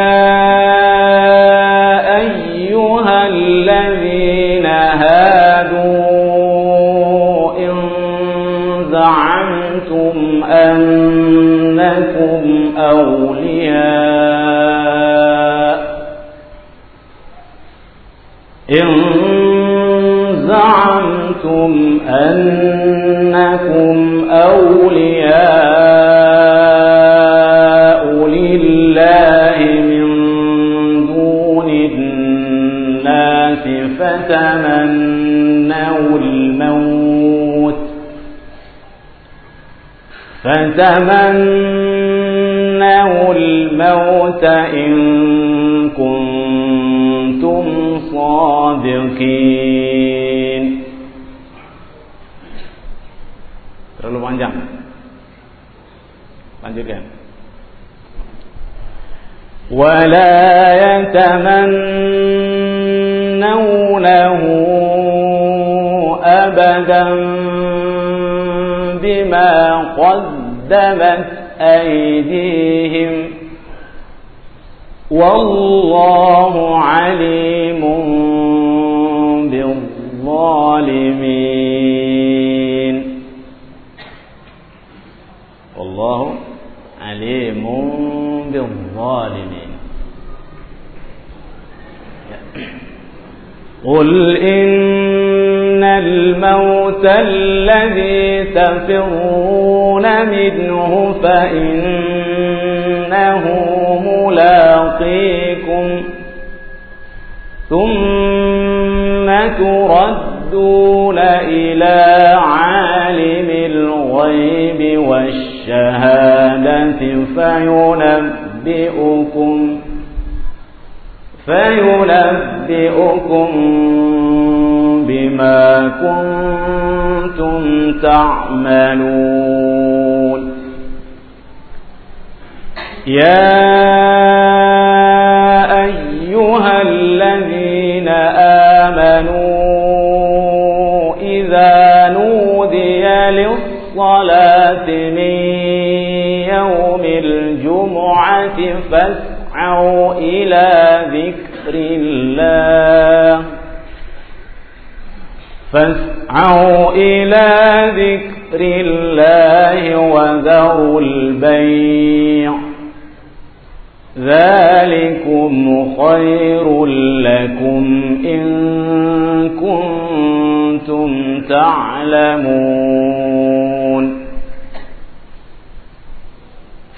أولياء. إن زعمتم أنكم أولياء لله من دون الناس فتمنوا الموت. فتمنوا الموت إن كنتم صادقين. Terlalu panjang. Lanjutkan. ولا يتمنونه أبدا بما قدمت أيديهم والله عليم بالظالمين. والله عليم بالظالمين. قل الموت الذي تفرون منه فإنه ملاقيكم ثم تردون إلى عالم الغيب والشهادة فينبئكم فينبئكم بما كنتم تعملون. يا أيها الذين آمنوا إذا نودي للصلاة من يوم الجمعة فاسعوا إلى ذكر الله. فاسعوا إلى ذكر الله وذروا البيع. ذلكم خير لكم إن كنتم تعلمون.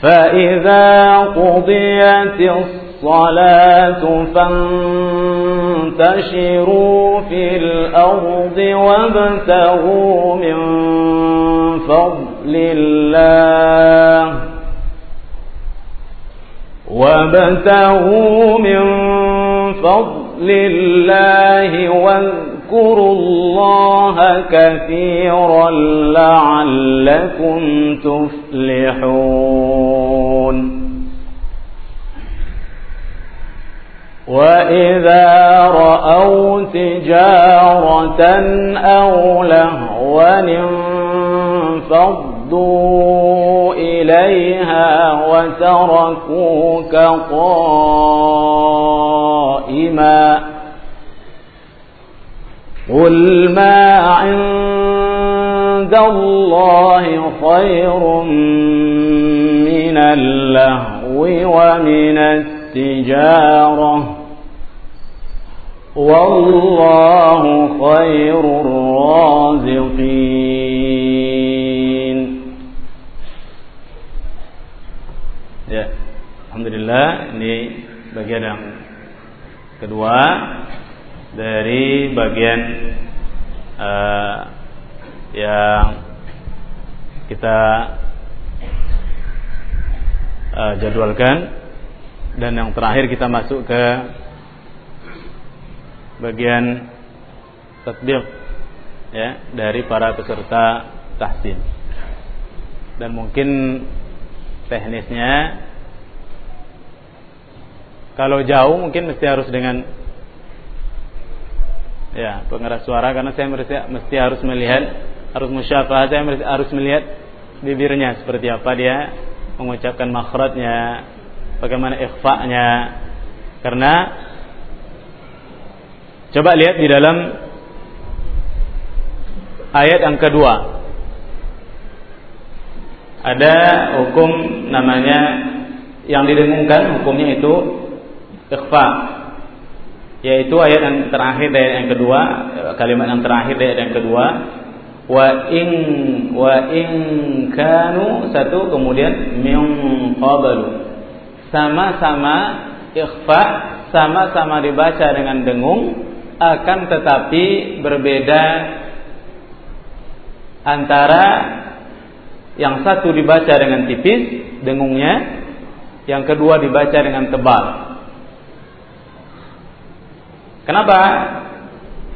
فإذا قضيت الصلاة فانتشروا في الأرض وابتغوا من فضل الله وابتغوا من فضل الله واذكروا الله كثيرا لعلكم تفلحون وإذا رأوا تجارة أو لهوا انفضوا إليها وتركوك قائما قل ما عند الله خير من اللهو ومن التجارة والله خير الرازقين Ya, alhamdulillah ini bagian yang kedua dari bagian uh, yang kita uh, jadwalkan dan yang terakhir kita masuk ke bagian tatbiq ya dari para peserta tahsin. Dan mungkin teknisnya kalau jauh mungkin mesti harus dengan ya pengeras suara karena saya mesti, mesti harus melihat harus musyafah saya mesti, harus melihat bibirnya seperti apa dia mengucapkan makhrajnya bagaimana ikhfa-nya. Karena coba lihat di dalam ayat yang kedua. Ada hukum namanya yang didengungkan hukumnya itu ikhfa yaitu ayat yang terakhir dari ayat yang kedua, kalimat yang terakhir dari ayat yang kedua, wa in wa in kanu satu kemudian min qablu. Sama-sama ikhfa, sama-sama dibaca dengan dengung, akan tetapi berbeda antara yang satu dibaca dengan tipis dengungnya, yang kedua dibaca dengan tebal. Kenapa?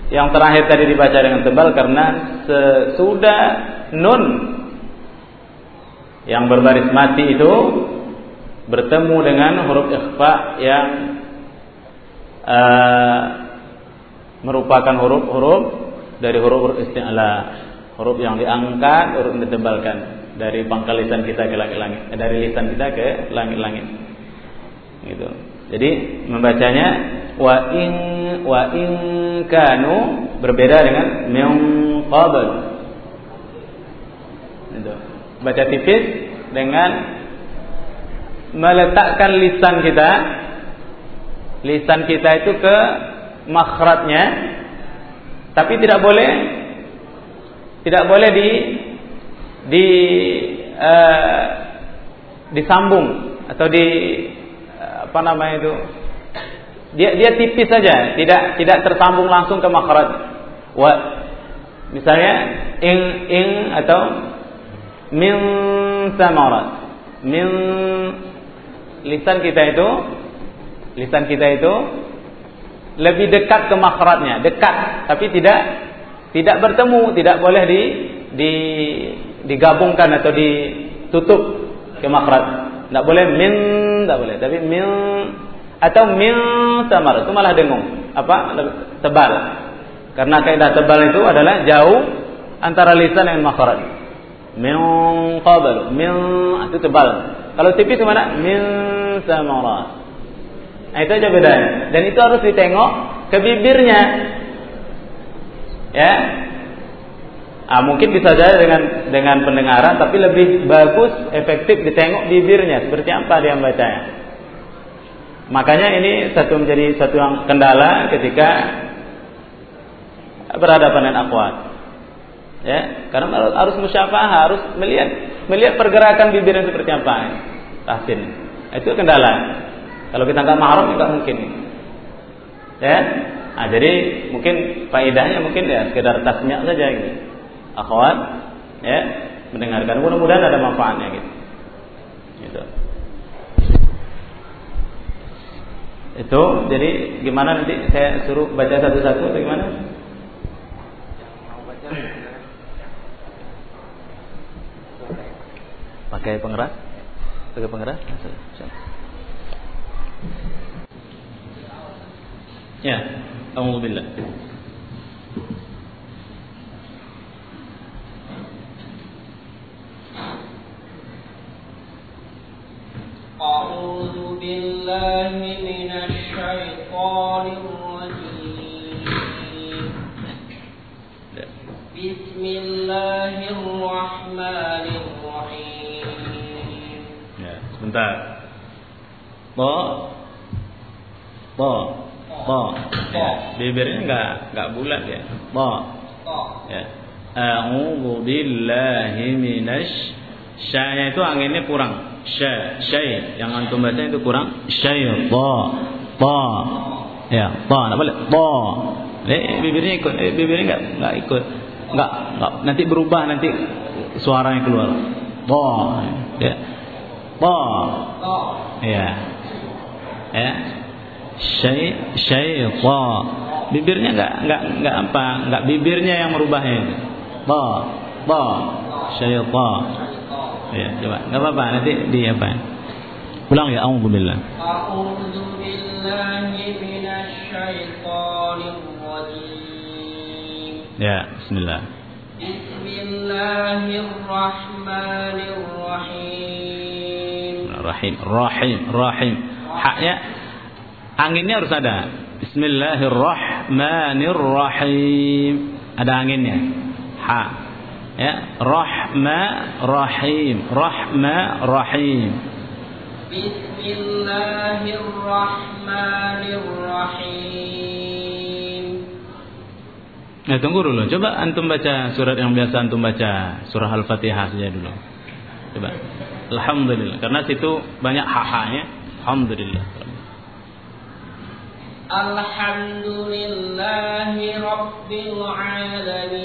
Yang terakhir tadi dibaca dengan tebal karena sesudah nun yang berbaris mati itu bertemu dengan huruf ikhfa yang uh, merupakan huruf-huruf dari huruf-huruf isti'la, huruf yang diangkat, huruf yang ditebalkan dari pangkal lisan kita ke langit-langit, eh, dari lisan kita ke langit-langit. Gitu. Jadi membacanya wa in wa in kanu berbeda dengan min qabl. Itu. Baca tipis dengan meletakkan lisan kita lisan kita itu ke makhrajnya tapi tidak boleh tidak boleh di di uh, disambung atau di uh, apa namanya itu dia dia tipis saja, tidak tidak tersambung langsung ke makhraj. Wa misalnya ing ing atau min samarat. Min lisan kita itu lisan kita itu lebih dekat ke makhrajnya, dekat tapi tidak tidak bertemu, tidak boleh di di digabungkan atau ditutup ke makhraj. Tidak boleh min, tidak boleh, tapi min atau min samar. Itu malah dengung. Apa? Tebal. Karena kaidah tebal itu adalah jauh antara lisan dengan makhraj. Min qabl. Min itu tebal. Kalau tipis mana? Min samara nah, itu aja bedanya dan itu harus ditengok ke bibirnya ya ah, mungkin bisa saja dengan dengan pendengaran tapi lebih bagus efektif ditengok bibirnya seperti apa dia membacanya Makanya ini satu menjadi satu yang kendala ketika berhadapan dengan akhwat. Ya, karena harus musyafah, harus melihat melihat pergerakan bibir yang seperti apa. Tahsin. Itu kendala. Kalau kita nggak mahram nggak mungkin. Ya. Nah, jadi mungkin faedahnya mungkin ya sekedar tasmi' saja gitu. Akhwat ya mendengarkan mudah-mudahan ada manfaatnya gitu. Gitu. Itu jadi gimana nanti saya suruh baca satu-satu atau gimana? Pakai pengeras? Pakai pengeras? Ya, alhamdulillah. أعوذ بالله من الشيطان الرجيم. بسم الله الرحمن الرحيم. sebentar. Bo Bo Bo. Ya, bibirnya enggak enggak bulat ya? Bo. Ya. A'udzu billahi minasy syaitan itu anginnya kurang. Sya syai. Yang antum baca itu kurang. Syai ta ta ya ta enggak boleh ta eh, bibirnya ikut eh, bibirnya enggak enggak ikut. Enggak enggak nanti berubah nanti suaranya keluar. Ta ya. Ta ya. Ya syai syai ta bibirnya enggak enggak enggak apa enggak bibirnya yang merubahnya itu ta ta syaitan Ya, coba. Enggak apa-apa, nanti di apa? Ulang ya, a'udzu billah. A'udzu billahi minasyaitonir rajim. Ya, bismillah. Bismillahirrahmanirrahim. Rahim, rahim, rahim. Haknya anginnya harus ada. Bismillahirrahmanirrahim. Ada anginnya. Ha ya rahma rahim rahma rahim Bismillahirrahmanirrahim Nah, tunggu dulu. Coba antum baca surat yang biasa antum baca, surah Al-Fatihah saja dulu. Coba. Alhamdulillah. Karena situ banyak ha-hanya. Alhamdulillah. Alhamdulillahi Rabbil Alamin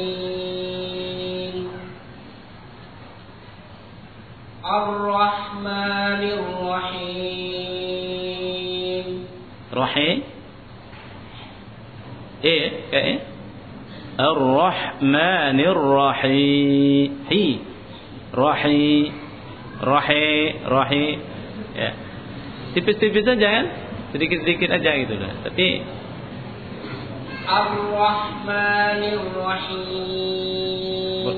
Ar-Rahmanir Rahim Rahim Eh, kayak Ar-Rahmanir Rahim Hi Rahim Rahim Rahim Ya Tipis-tipis saja kan sedikit-sedikit aja gitu lah. Tapi Ar-Rahmanir Rahim.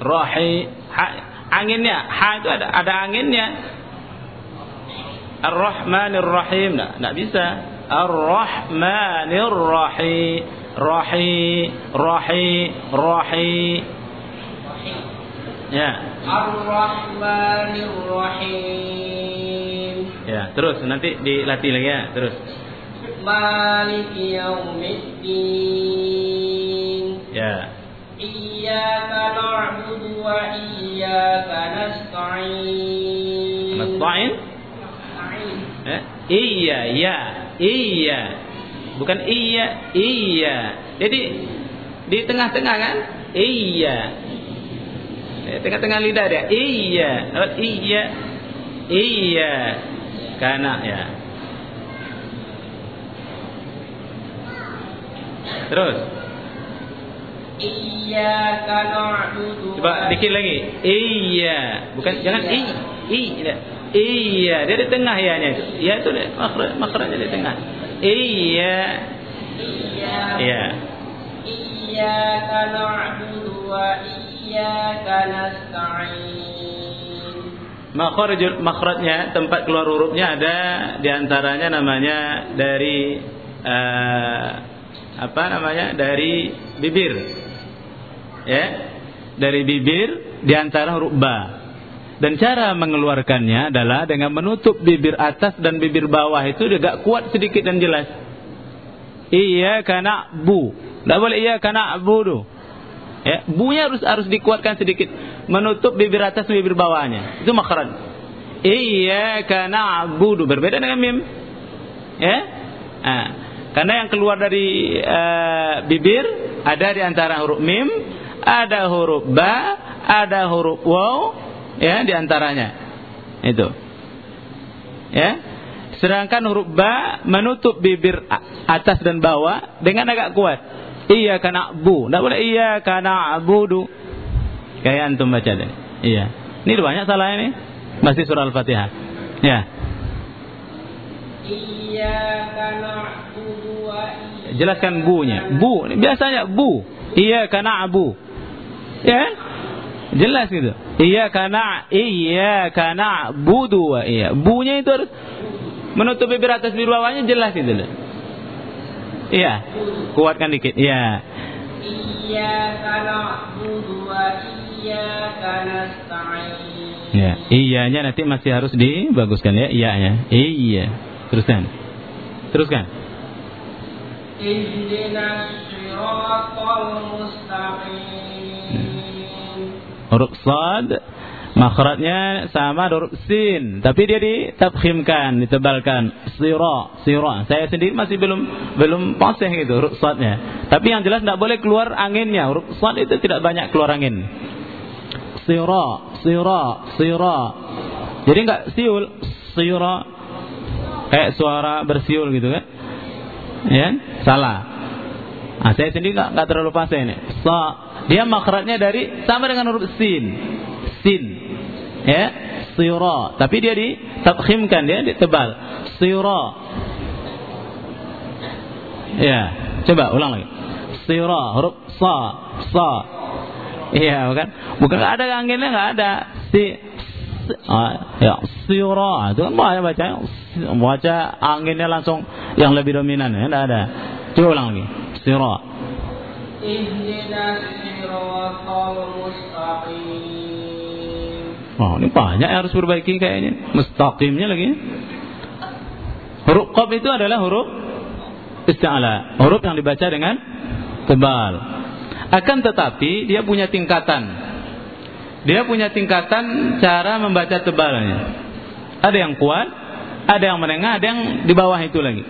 Rahim ha, anginnya, ha itu ada ada anginnya. Ar-Rahmanir Rahim nah, enggak bisa. Ar-Rahmanir Rahim. Rahim, Rahim, Rahim. Ya. Ar-Rahmanir Rahim. Ya, terus nanti dilatih lagi ya, terus. Maliki Yaumiddin. Ya. Iyyaka na'budu wa iyyaka nasta'in. Nasta'in? Eh? Iya, ya, iya. Bukan iya, iya. Jadi di tengah-tengah kan? Iya. Eh, Tengah-tengah lidah dia. Iya. Iya. Iya. Kana ya. Terus. Iyyaka na'budu Coba dikit lagi. Iya. Bukan jangan i. I. tidak. Iya. Dia di tengah ya itu. Ya itu dia. Makhraj makhrajnya di tengah. Iya. Iyyaka Iya. Iyyaka na'budu wa iyyaka nasta'in. Makhrajul makhrajnya tempat keluar hurufnya ada di antaranya namanya dari eh, apa namanya? Dari bibir. Ya? Dari bibir di antara huruf ba. Dan cara mengeluarkannya adalah dengan menutup bibir atas dan bibir bawah itu agak kuat sedikit dan jelas. Iya karena bu tidak boleh iya karena budu ya bunya harus harus dikuatkan sedikit menutup bibir atas bibir bawahnya. Itu makhraj. Iyyaka na'budu. Berbeda dengan mim. Ya? Ah. karena yang keluar dari eh, bibir ada di antara huruf mim ada huruf ba ada huruf waw ya di antaranya. Itu. Ya? Sedangkan huruf ba menutup bibir atas dan bawah dengan agak kuat. Iya kana bu tidak boleh iya kana abudu kayak antum baca deh iya. Ini banyak salah ini. Masih surah al-fatihah. Ya Iyyaka na'budu wa jelaskan bunya. Bu biasanya bu. Iya kana abu ya kan? jelas gitu. Iya kana iya kana budu wa iya. Bunya itu harus menutup bibir atas bibir bawahnya jelas itu loh. Iya. Kuatkan dikit. Iya. Iyyaka na'budu wa iyyaka nasta'in. Ya iyanya nanti masih harus dibaguskan ya iyanya. Iya teruskan. Teruskan. Mustaqim. huruf sad makhrajnya sama huruf sin. Tapi dia ditafkhimkan ditebalkan. Sira sira. Saya sendiri masih belum belum fasih gitu huruf sadnya. Tapi yang jelas tidak boleh keluar anginnya. Huruf sad itu tidak banyak keluar angin sira sira sira jadi enggak siul sira kayak suara bersiul gitu kan ya salah Nah, saya sendiri nggak nggak terlalu fasih ini. Sa, dia makhrajnya dari sama dengan huruf sin, sin, ya, sira. Tapi dia ditafkhimkan, dia ditebal, sira. Ya, coba ulang lagi. Sira, huruf sa, sa. Iya, bukan? Bukan nggak ada anginnya nggak ada. Si, si ah, ya, sira. Itu kan bahaya baca, baca anginnya langsung yang lebih dominan ya, nggak ada. Coba ulang lagi. Mustaqim. Oh, ini banyak yang harus perbaiki kayaknya. Mustaqimnya lagi. Huruf qaf itu adalah huruf isti'ala. Huruf yang dibaca dengan tebal. Akan tetapi dia punya tingkatan. Dia punya tingkatan cara membaca tebalnya. Ada yang kuat, ada yang menengah, ada yang di bawah itu lagi.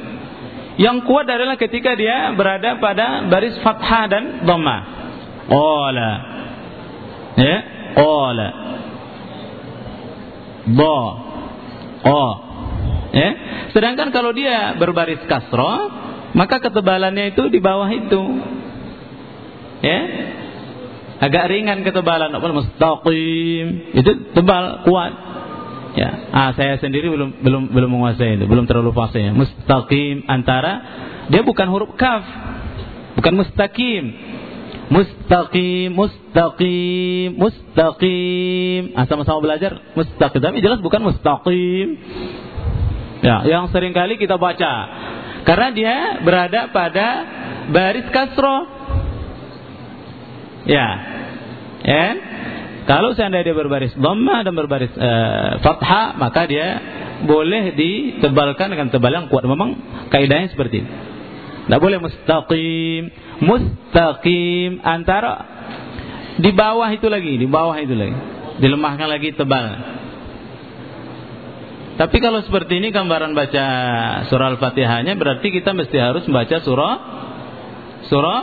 Yang kuat adalah ketika dia berada pada baris fathah dan dhamma. Ola. Ya, ola. Ba. O. Ya. Sedangkan kalau dia berbaris kasro, maka ketebalannya itu di bawah itu. Ya. Agak ringan ketebalan, mustaqim. Itu tebal, kuat. Ya, ah saya sendiri belum belum belum menguasai itu, belum terlalu fasih. Mustaqim antara dia bukan huruf kaf, bukan mustaqim. Mustaqim, mustaqim, mustaqim. Ah sama-sama belajar mustaqim, tapi jelas bukan mustaqim. Ya, yang sering kali kita baca. Karena dia berada pada baris kasroh. Ya. Ya. Kalau seandainya dia berbaris dhamma dan berbaris uh, fathah, maka dia boleh ditebalkan dengan tebal yang kuat. Memang kaidahnya seperti itu. Tidak boleh mustaqim, mustaqim antara di bawah itu lagi, di bawah itu lagi. Dilemahkan lagi tebal. Tapi kalau seperti ini gambaran baca surah Al-Fatihahnya berarti kita mesti harus membaca surah surah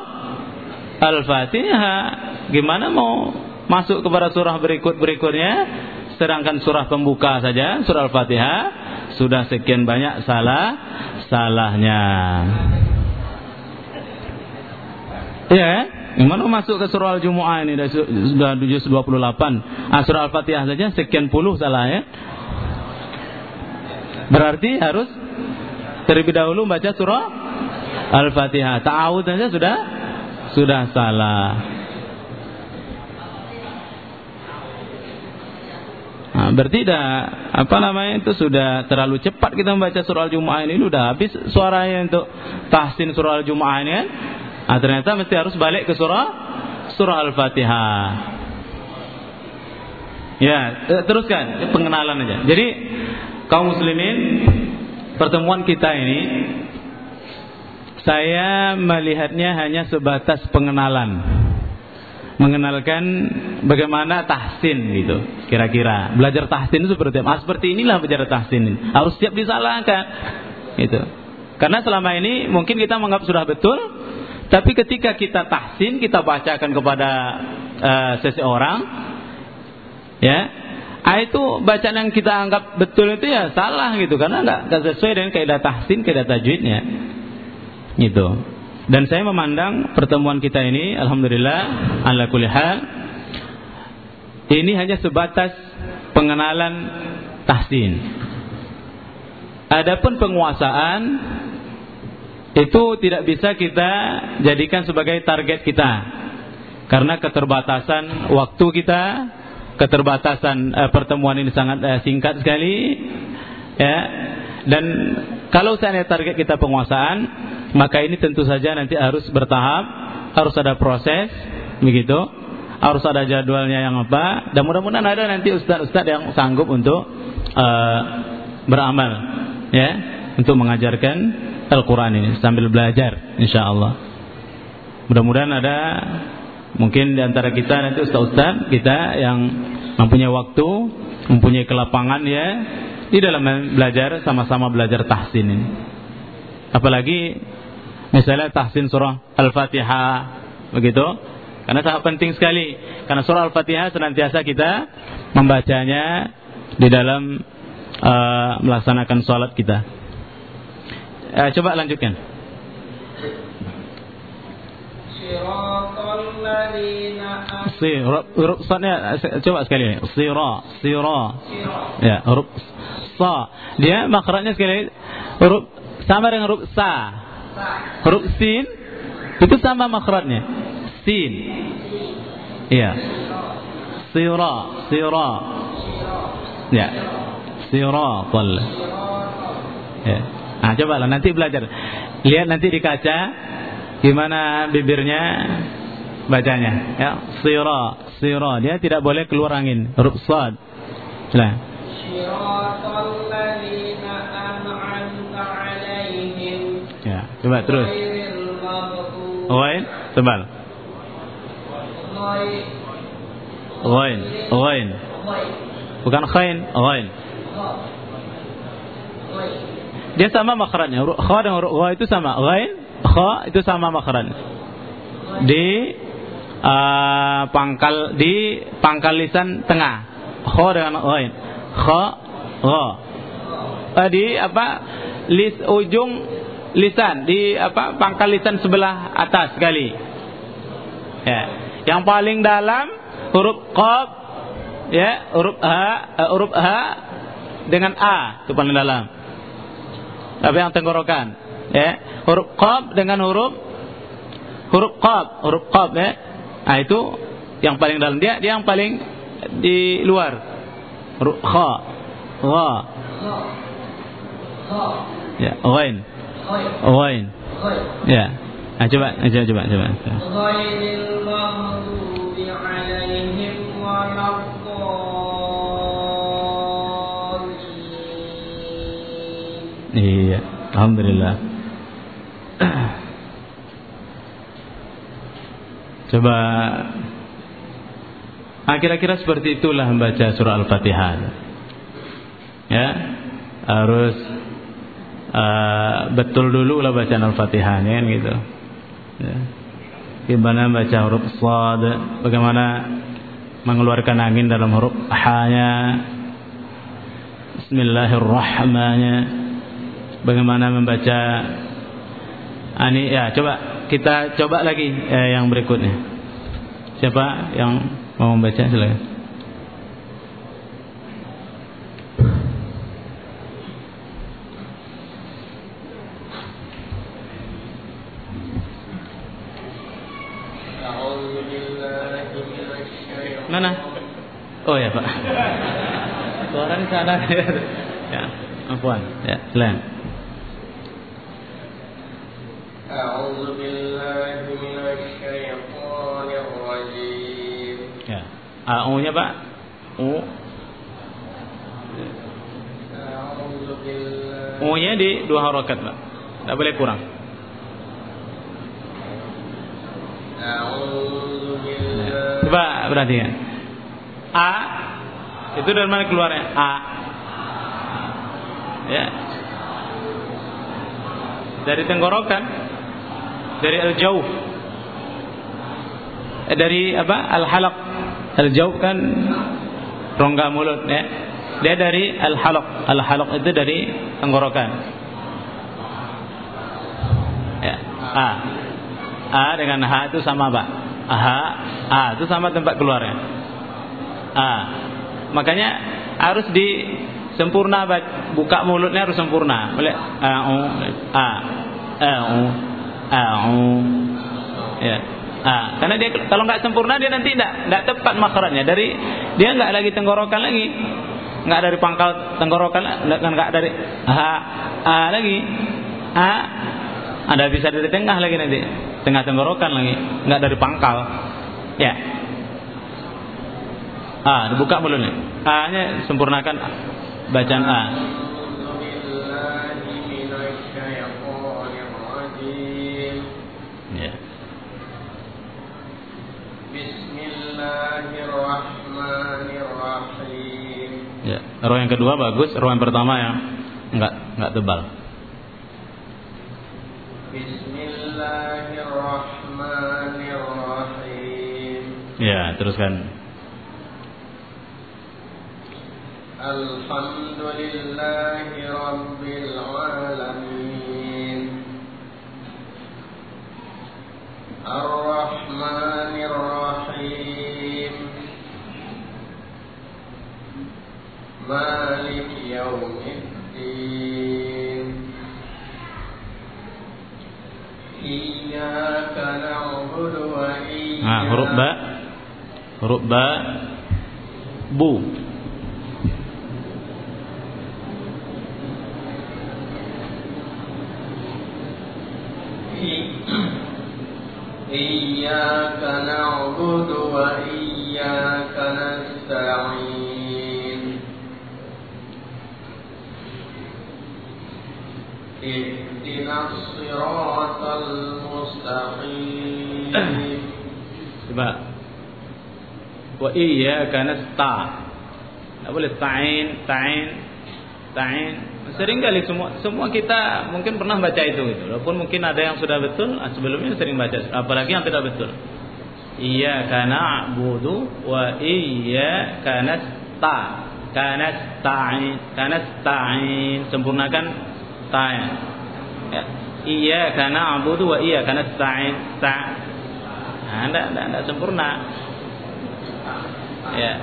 Al-Fatihah. Gimana mau masuk kepada surah berikut-berikutnya sedangkan surah pembuka saja surah Al-Fatihah sudah sekian banyak salah salahnya. Ya gimana masuk ke surah Al-Jumu'ah ini? Sudah 728 ah, surah Al-Fatihah saja sekian puluh salah ya? Berarti harus terlebih dahulu baca surah Al-Fatihah. Ta'awud saja sudah sudah salah Nah, berarti dah apa namanya itu sudah terlalu cepat kita membaca surah Al-Jumu'ah ini sudah habis suaranya untuk tahsin surah Al-Jumu'ah ini kan. Nah, ternyata mesti harus balik ke surah surah Al-Fatihah. Ya, teruskan pengenalan aja. Jadi kaum muslimin pertemuan kita ini saya melihatnya hanya sebatas pengenalan. Mengenalkan bagaimana tahsin gitu kira-kira. Belajar tahsin itu seperti apa? Ah, seperti inilah belajar tahsin. Harus siap disalahkan gitu. Karena selama ini mungkin kita menganggap sudah betul tapi ketika kita tahsin kita bacakan kepada uh, seseorang ya ah, itu bacaan yang kita anggap betul itu ya salah gitu. Karena nggak sesuai dengan kaidah tahsin kaidah tajwidnya gitu dan saya memandang pertemuan kita ini alhamdulillah ala kulli hal ini hanya sebatas pengenalan tahsin. Adapun penguasaan itu tidak bisa kita jadikan sebagai target kita. Karena keterbatasan waktu kita, keterbatasan uh, pertemuan ini sangat uh, singkat sekali ya. Dan kalau saya target kita penguasaan, maka ini tentu saja nanti harus bertahap, harus ada proses, begitu, harus ada jadwalnya yang apa, dan mudah-mudahan ada nanti ustadz-ustadz yang sanggup untuk uh, beramal, ya, untuk mengajarkan Al-Quran ini sambil belajar, insya Allah. Mudah-mudahan ada mungkin di antara kita nanti ustadz-ustadz kita yang mempunyai waktu, mempunyai kelapangan ya, di dalam belajar sama-sama belajar tahsin ini. Apalagi Misalnya tahsin surah Al-Fatihah begitu. Karena sangat penting sekali. Karena surah Al-Fatihah senantiasa kita membacanya di dalam uh, melaksanakan sholat kita. Uh, coba lanjutkan. Si, huruf coba sekali. Sira, sira. Ya, huruf sa. Dia makhrajnya sekali huruf sama dengan huruf sa. Huruf sin itu sama makhrajnya. Sin. Iya. Sira, sira. Ya. Siratal. Ya. Nah, coba lah nanti belajar. Lihat nanti di kaca gimana bibirnya bacanya. Ya, sira, sira. Dia tidak boleh keluar angin. Huruf sad. Nah. Coba terus. Ghain, tebal. Ghain, ghain. Bukan khain, ghain. Dia sama makhrajnya. Kha dan gha itu sama. Ghain, kha itu sama makhrajnya. Di uh, pangkal di pangkal lisan tengah. Kha dengan ghain. Kha, kha. Tadi eh, apa? Lis ujung lisan di apa? Pangkal lisan sebelah atas sekali. Ya. Yang paling dalam huruf qaf ya, huruf ha, uh, huruf ha dengan a itu paling dalam. Tapi yang tenggorokan, ya. Huruf qaf dengan huruf huruf qaf, huruf qaf ya. Nah, itu yang paling dalam dia, dia yang paling di luar. Huruf kha, gha, ya, ghain, Ghoin. Ya. Nah, coba, coba, coba, coba. Iya, alhamdulillah. Coba ah, akhir-akhir seperti itulah membaca surah Al-Fatihah. Ya, harus ah, betul dulu lah bacaan Al-Fatihah kan gitu. Ya. Gimana baca huruf sad, bagaimana mengeluarkan angin dalam huruf ha-nya. Bismillahirrahmanirrahim bagaimana membaca ani ya coba kita coba lagi eh, yang berikutnya siapa yang mau membaca silakan mana oh ya pak suara di sana ya afwan ya silakan أعوذ بالله من الشيطان الرجيم ya A nya pak u أعوذ بالله u nya di dua harokat pak tidak boleh kurang أعوذ بالله coba perhatikan a. Itu dari mana keluarnya? A. Ya. Dari tenggorokan? Dari al jauh eh, dari apa? Al halaq al jauh kan rongga mulut ya. Dia dari al halaq al halaq itu dari tenggorokan. Ya. A. A dengan h itu sama pak. H. A itu sama tempat keluarnya a makanya harus di sempurna buka mulutnya harus sempurna. Boleh. A u a. A u a u ya. A. Karena dia kalau nggak sempurna dia nanti tidak nggak tepat makhrajnya. Dari dia nggak lagi tenggorokan lagi. Nggak dari pangkal tenggorokan nggak nggak dari a a lagi. A. Ada bisa dari tengah lagi nanti. Tengah tenggorokan lagi. Nggak dari pangkal. Ya A dibuka belum ya A nya sempurnakan bacaan A ya. Bismillahirrahmanirrahim. Ya, roh yang kedua bagus, roh yang pertama yang enggak enggak tebal. Bismillahirrahmanirrahim. Ya, teruskan. الحمد لله رب العالمين الرحمن الرحيم مالك يوم الدين إياك نعبد وإياك nah huruf ba huruf ba bu إياك نعبد وإياك نستعين. اهدنا الصراط المستقيم. وإياك نستعين أقول التعين تعين تعين Sering kali semua semua kita mungkin pernah baca itu gitu. Walaupun mungkin ada yang sudah betul, ah, sebelumnya sering baca, apalagi yang tidak betul. Iyyaka na'budu wa iyyaka nasta'in. Kanasta'in, kanasta'in. Sempurnakan ta'in. Ya. Iyyaka na'budu wa iyyaka nasta'in. Ta' Nah, enggak, enggak, enggak sempurna. Ya.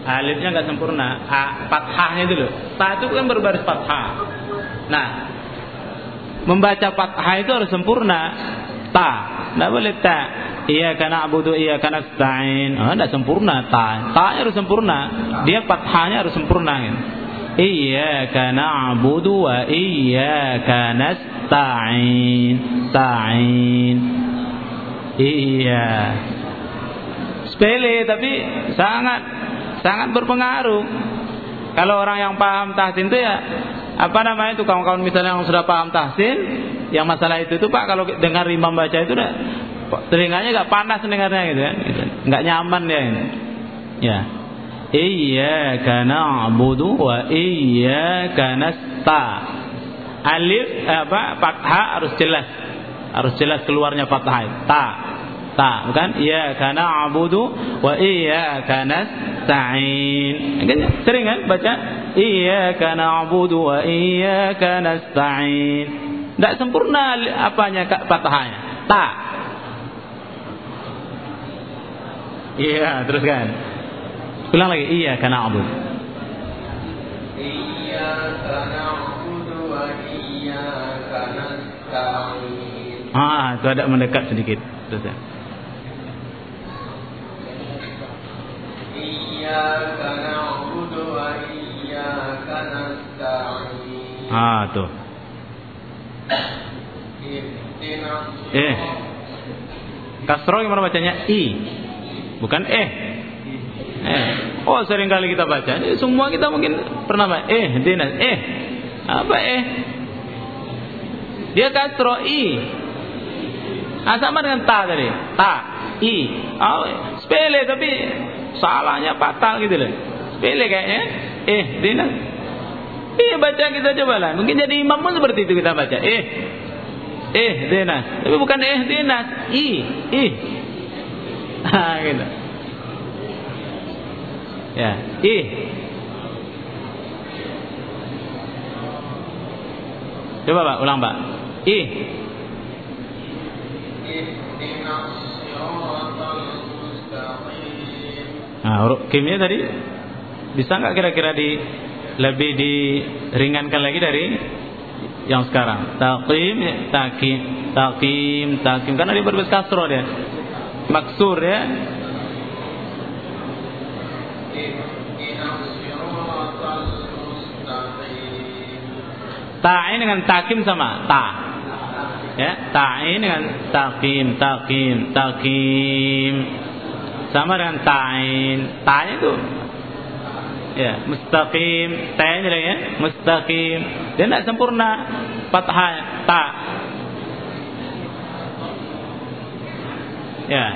Alifnya enggak sempurna. A, fathahnya itu loh. Ta itu kan berbaris fathah. Nah, membaca fathah itu harus sempurna. Ta, enggak boleh ta. Iya karena abudu iya karena stain. Oh, enggak sempurna ta. Ta harus sempurna. Dia fathahnya harus sempurna gitu. Iya karena abudu wa iya karena stain. Stain. Iya. Sepele tapi sangat sangat berpengaruh. Kalau orang yang paham tahsin itu ya apa namanya itu kawan-kawan misalnya yang sudah paham tahsin, yang masalah itu tuh Pak kalau dengar imam baca itu udah telinganya gak panas dengarnya gitu kan, gitu. nggak nyaman ya. Gitu. Ya. Iyyaka na'budu wa iyyaka nasta. Alif apa fathah harus jelas. Harus jelas keluarnya fathah. Ta ta bukan iya karena abudu wa iya nasta'in. Kan? Sering kan baca? Iya karena abudu wa iya karena nasta'in. Tidak sempurna apanya fathahnya ta iya teruskan ulang lagi. Iya karena abudu iya karena abudu wa iya karena nasta'in. Ah itu ada mendekat sedikit. Teruskan Ah, tuh. Eh. Kasro gimana bacanya? I. Bukan eh. Eh. Oh, sering kali kita baca. Semua kita mungkin pernah baca. Eh, dinas. Eh. Apa eh? Dia kasro i. Ah, sama dengan ta tadi. Ta, i. Oh, sepele tapi salahnya fatal gitu loh. Sepele kayaknya. Eh, dina. Iya baca kita coba lah. Mungkin jadi imam pun seperti itu kita baca. Eh, eh dina. Tapi bukan eh dina. I, i. Ah gitu. Ya, i. Coba Pak, ulang Pak. I. Mustaqim. Nah, huruf kimnya tadi bisa nggak kira-kira di lebih diringankan lagi dari yang sekarang? Taqim, takim, takim, takim karena dia berbes kasro dia. Maksur ya. Ta'in dengan takim sama ta. Ya, ta'in dengan takim, takim, takim. Sama dengan ta'in. Ta'in itu ya, mustaqim. Ta'in ya, mustaqim. Dia tidak sempurna fathah ta. Ya,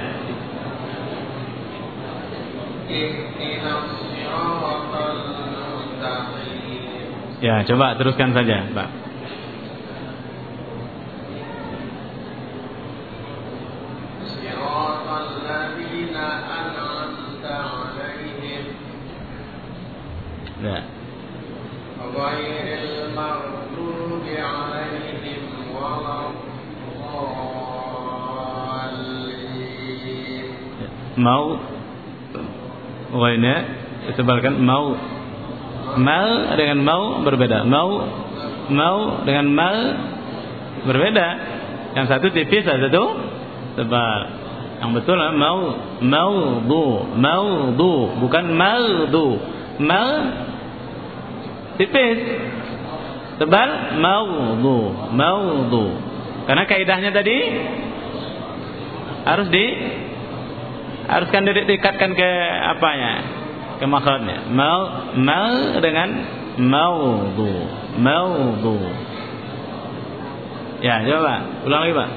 ya coba teruskan saja, Pak. Ghairil maghdubi 'alaihim waladdallin. Mau. Ghaina Sebalkan mau. Mal dengan mau berbeda. Mau. Mau dengan mal Berbeda. Yang satu tipis yang satu Tebal. Yang betul lah mau. Mau du. Mau du. Bukan mal du. Mal Tipis. Tebal Mau du Mau du Karena kaidahnya tadi Harus di harus kan diikatkan ke apanya? Ke makhrajnya mal mal dengan maudhu maudhu. Ya coba ulang lagi pak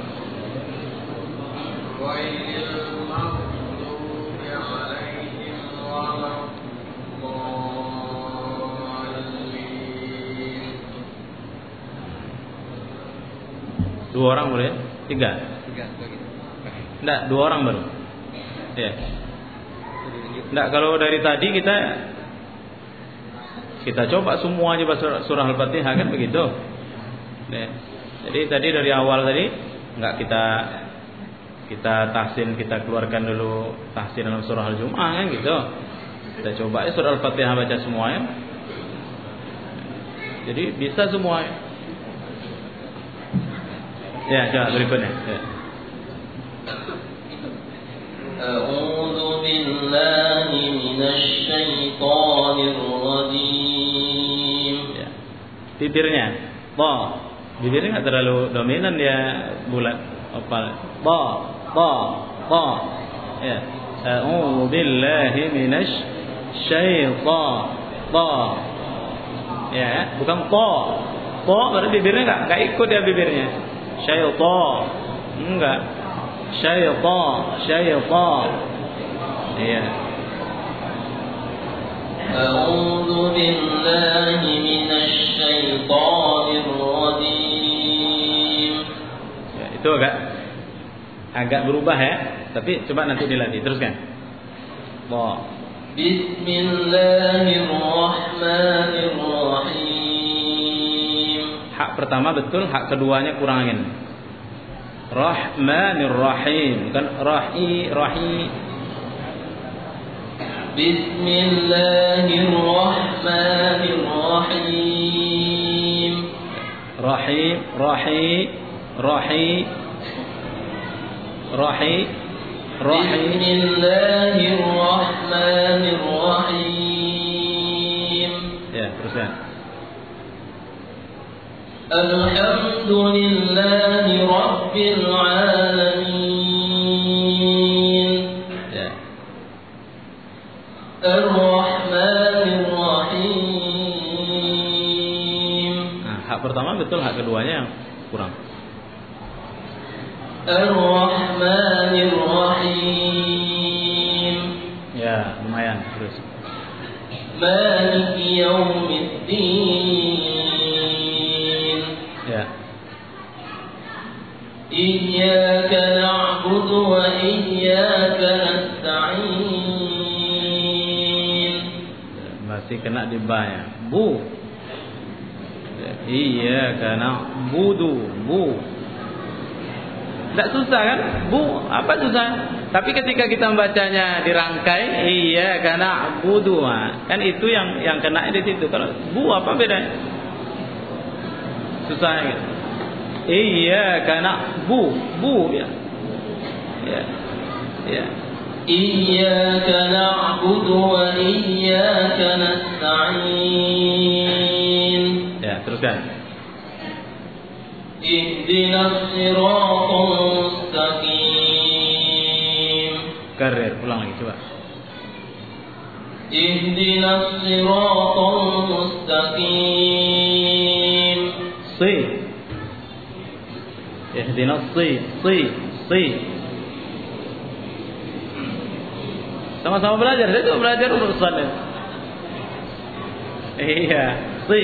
Dua orang boleh? Tiga? Tiga, begitu. Enggak, dua orang baru. Ya. Enggak, kalau dari tadi kita kita coba semua aja surah, surah Al-Fatihah kan begitu. Ya. Jadi tadi dari awal tadi enggak kita kita tahsin kita keluarkan dulu tahsin dalam surah Al-Jumu'ah kan gitu. Kita coba ya surah Al-Fatihah baca semuanya. Jadi bisa semuanya. Ya, coba berikutnya. Ya. أعوذ بالله من الشيطان الرجيم Ya. Bibirnya, bo. Bibirnya nggak terlalu dominan dia bulat opal. Bo, bo, bo. Ya. A'udzu billahi minasy syaitan. Bo. Ya, bukan po. Po berarti bibirnya nggak nggak ikut ya bibirnya. Syaitan. Enggak. Syaitan, syaitan. Iya. أعوذ بالله من الشيطان الرجيم Ya, itu agak agak berubah ya. Tapi coba nanti dilatih. Teruskan. Bo. بسم الله الرحمن الرحيم Hak pertama betul, hak keduanya kurangin. Rahmanir Rahim, bukan Rahi Rahi. Bismillahirrahmanirrahim. Rahim, Rahi, Rahi. Rahi, Rahi. Bismillahirrahmanirrahim. Ya, teruskan. الحمد لله رب العالمين Ya. الرحمن الرحيم Nah, hak pertama betul, hak keduanya yang kurang. الرحمن الرحيم Ya, lumayan. Terus. مالك يوم الدين إياك نعبد وإياك نستعين Masih kena di ya. Bu. Ya, Iya karena budu bu. Tidak susah kan? Bu, apa susah? Tapi ketika kita membacanya dirangkai, iya karena budu, kan itu yang yang kena di situ. Kalau bu apa bedanya? Susah kan? Iyyaka karena bu bu ya. Ya. Ya. Iyyaka na'budu wa iyyaka nasta'in. Ya, teruskan. Ihdinas siratal mustaqim. Karir, ulang lagi coba. Ihdinas siratal mustaqim. Sih. Ihdinas si, si, si. Sama-sama belajar, saya juga belajar urusannya. Iya, si.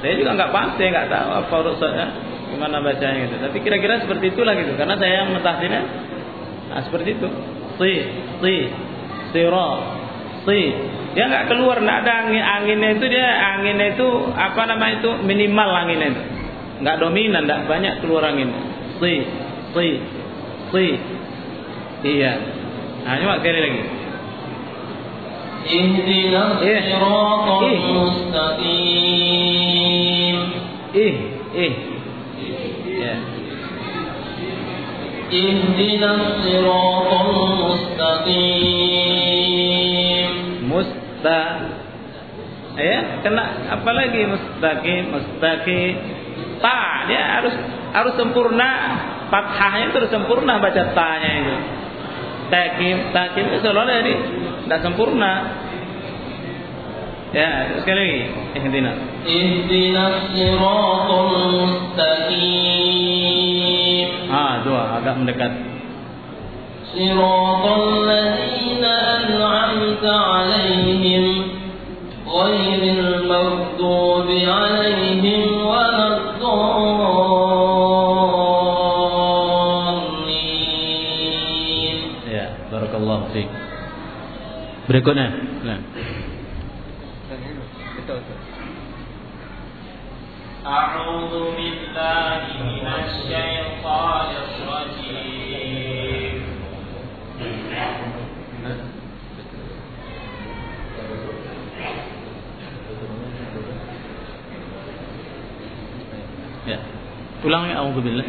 Saya juga nggak pasti, nggak tahu apa urusannya, gimana bacanya gitu. Tapi kira-kira seperti itulah gitu, karena saya yang mentahsinnya, nah seperti itu. Si, si, siro, si. Dia nggak keluar, nggak ada angin anginnya itu dia anginnya itu apa namanya itu minimal anginnya itu, nggak dominan, nggak banyak keluar angin. Si, si, si. Iya. Nah, coba sekali lagi. Ihdinas siratal mustaqim. Ih, ih. Ya. Ihdinas siratal mustaqim. Musta. Ya, kena apa lagi mustaqim, mustaqim ta dia harus harus sempurna. Fathahnya itu harus sempurna baca ta-nya itu. Takim takim itu selalu jadi tidak sempurna. Ya sekali lagi. Ihdina ihdina siratal mustaqim. Ah dua agak mendekat. Siratal ladzina an'amta 'alaihim ghairil maghdubi 'alaihim waladdallin. Ya, barakallahu fiik. Berikutnya. Nah. أعوذ بالله من Ulangi auzubillah.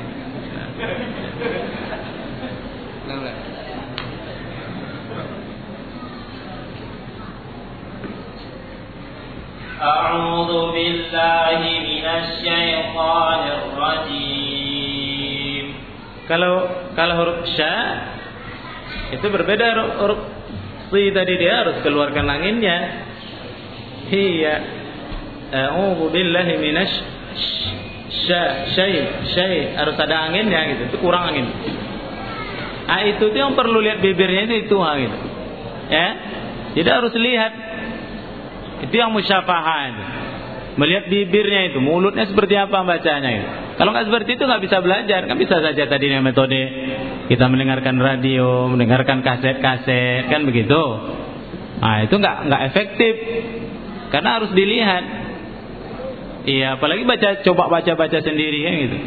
أعوذ بالله من الشيطان الرجيم Kalau kalau huruf sya itu berbeda huruf, huruf si tadi dia harus keluarkan anginnya. Iya. A'udzu billahi minasy sya syai syai harus ada anginnya gitu. Itu kurang angin. Ah itu tuh yang perlu lihat bibirnya itu itu gitu. Ya. Jadi harus lihat itu yang musyafahah itu. Melihat bibirnya itu, mulutnya seperti apa bacanya itu. Kalau nggak seperti itu nggak bisa belajar, kan bisa saja tadi dengan metode kita mendengarkan radio, mendengarkan kaset-kaset, kan begitu. Nah itu nggak nggak efektif, karena harus dilihat. Iya, apalagi baca coba baca-baca sendiri kan gitu.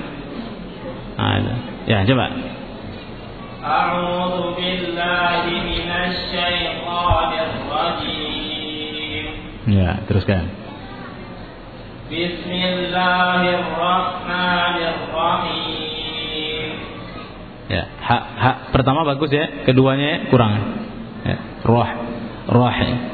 Ada. Ya, coba. A'udzu billahi minasy syaithanir rajim. Ya, teruskan. Bismillahirrahmanirrahim. Ya, hak hak pertama bagus ya, keduanya ya, kurang. Ya, roh roh. Ya.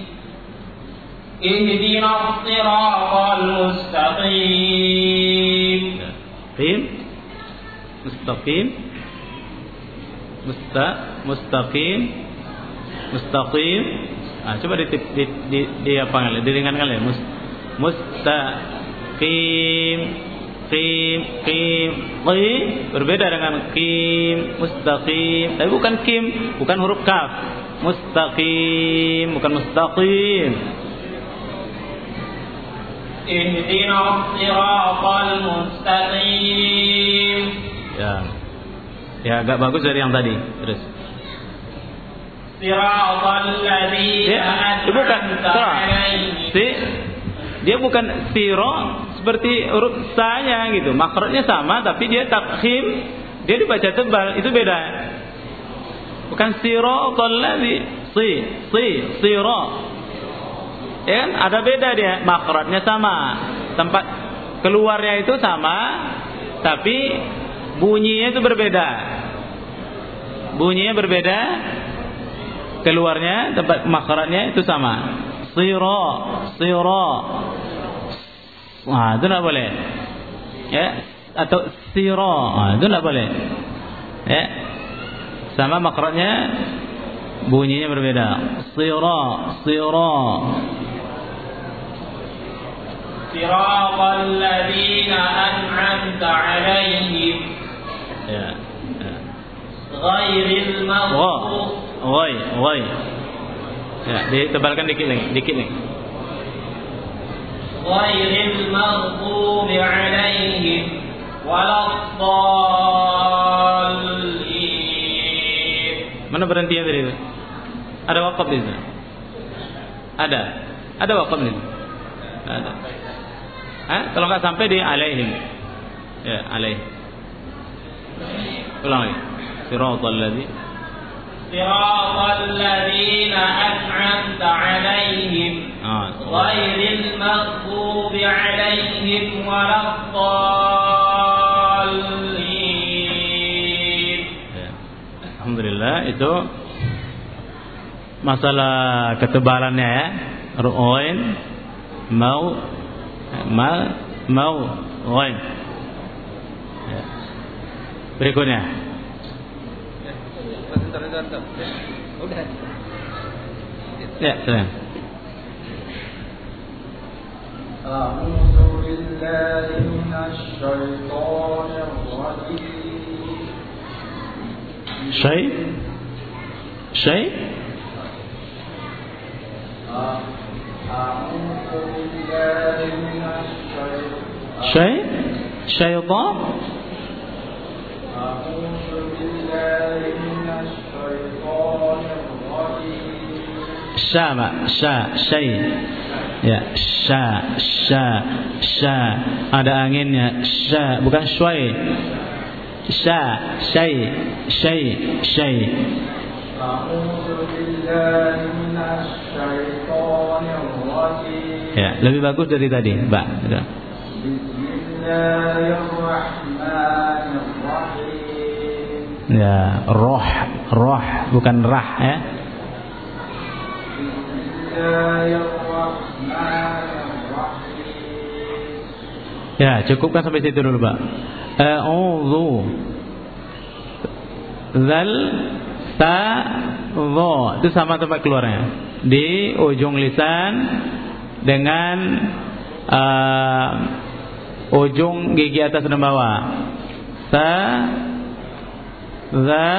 اهدنا الصراط المستقيم Qim. Mustaqim. Musta mustaqim. Mustaqim. Ah, coba di di di, di apa kali? Diringankan ya. Mus, mustaqim. Qim, qim, qim berbeda dengan qim, mustaqim. Tapi bukan kim, bukan huruf kaf. Mustaqim, bukan mustaqim. اهدنا الصراط المستقيم Ya. Ya agak bagus dari yang tadi. Terus. صراط الذين Ya, dia bukan أنعمت sa. عليهم Si, dia bukan siro seperti huruf saya gitu. Makrotnya sama tapi dia takhim, dia dibaca tebal, itu beda. Bukan siro ladzi si, si, siro. Ya kan? Ada beda dia, makrotnya sama. Tempat keluarnya itu sama, tapi bunyinya itu berbeda. Bunyinya berbeda, keluarnya tempat makrotnya itu sama. Siro, siro. Wah, itu tidak boleh. Ya, atau siro, Wah, itu tidak boleh. Ya, sama makrotnya bunyinya berbeda. Siro, siro. صراط الذين أنعمت عليهم Ya. ya. غير Wa, المغضوب woi, woi. Ya, ditebalkan dikit nih, dikit nih. غير المغضوب عليهم ولا الضالين Mana berhentinya tadi itu? Ada wakaf di sana? Ada. Ada wakaf di sana? Ada. Hah? Kalau nggak sampai di alaihim. Ya, alaih. Ulang lagi. Siratal ladzi ah, ya. Alhamdulillah itu masalah ketebalannya ya. Ru'ain mau ma mau ghain. Ya. Berikutnya. Ya, silakan. أعوذ بالله من الشيطان الرجيم Syai? Syai? أعوذ بالله من الشيطان Syai? Syaitan? أعوذ بالله من الشيطان الرجيم Sya, Pak. Sya, syai. Ya, sya, sya, sya. Ada anginnya. Sya, bukan syai. Sya, syai, syai, syai. Ya, lebih bagus dari tadi, Mbak. Gitu. Ya. Roh, roh bukan rah ya. Ya, cukupkan sampai situ dulu, Pak. A'udzu zal ta dho itu sama tempat keluarnya. Di ujung lisan dengan uh, ujung gigi atas dan bawah. Ta za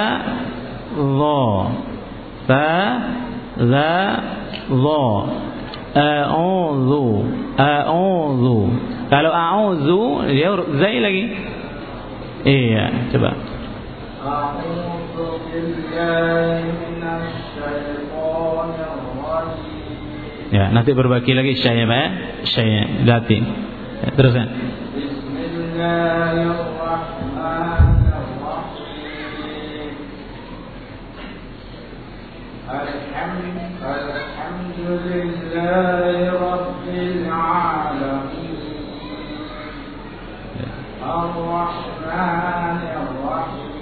dho ta za dho a'udzu. A'udzu. Kalau a'udzu dia huruf zai lagi. Iya coba Ya, nanti berbagi lagi syaya eh? ya, syaya dati. Ya, teruskan. Eh? Bismillahirrahmanirrahim. Alhamdulillahirabbil alamin. Ya. Ar-Rahmanir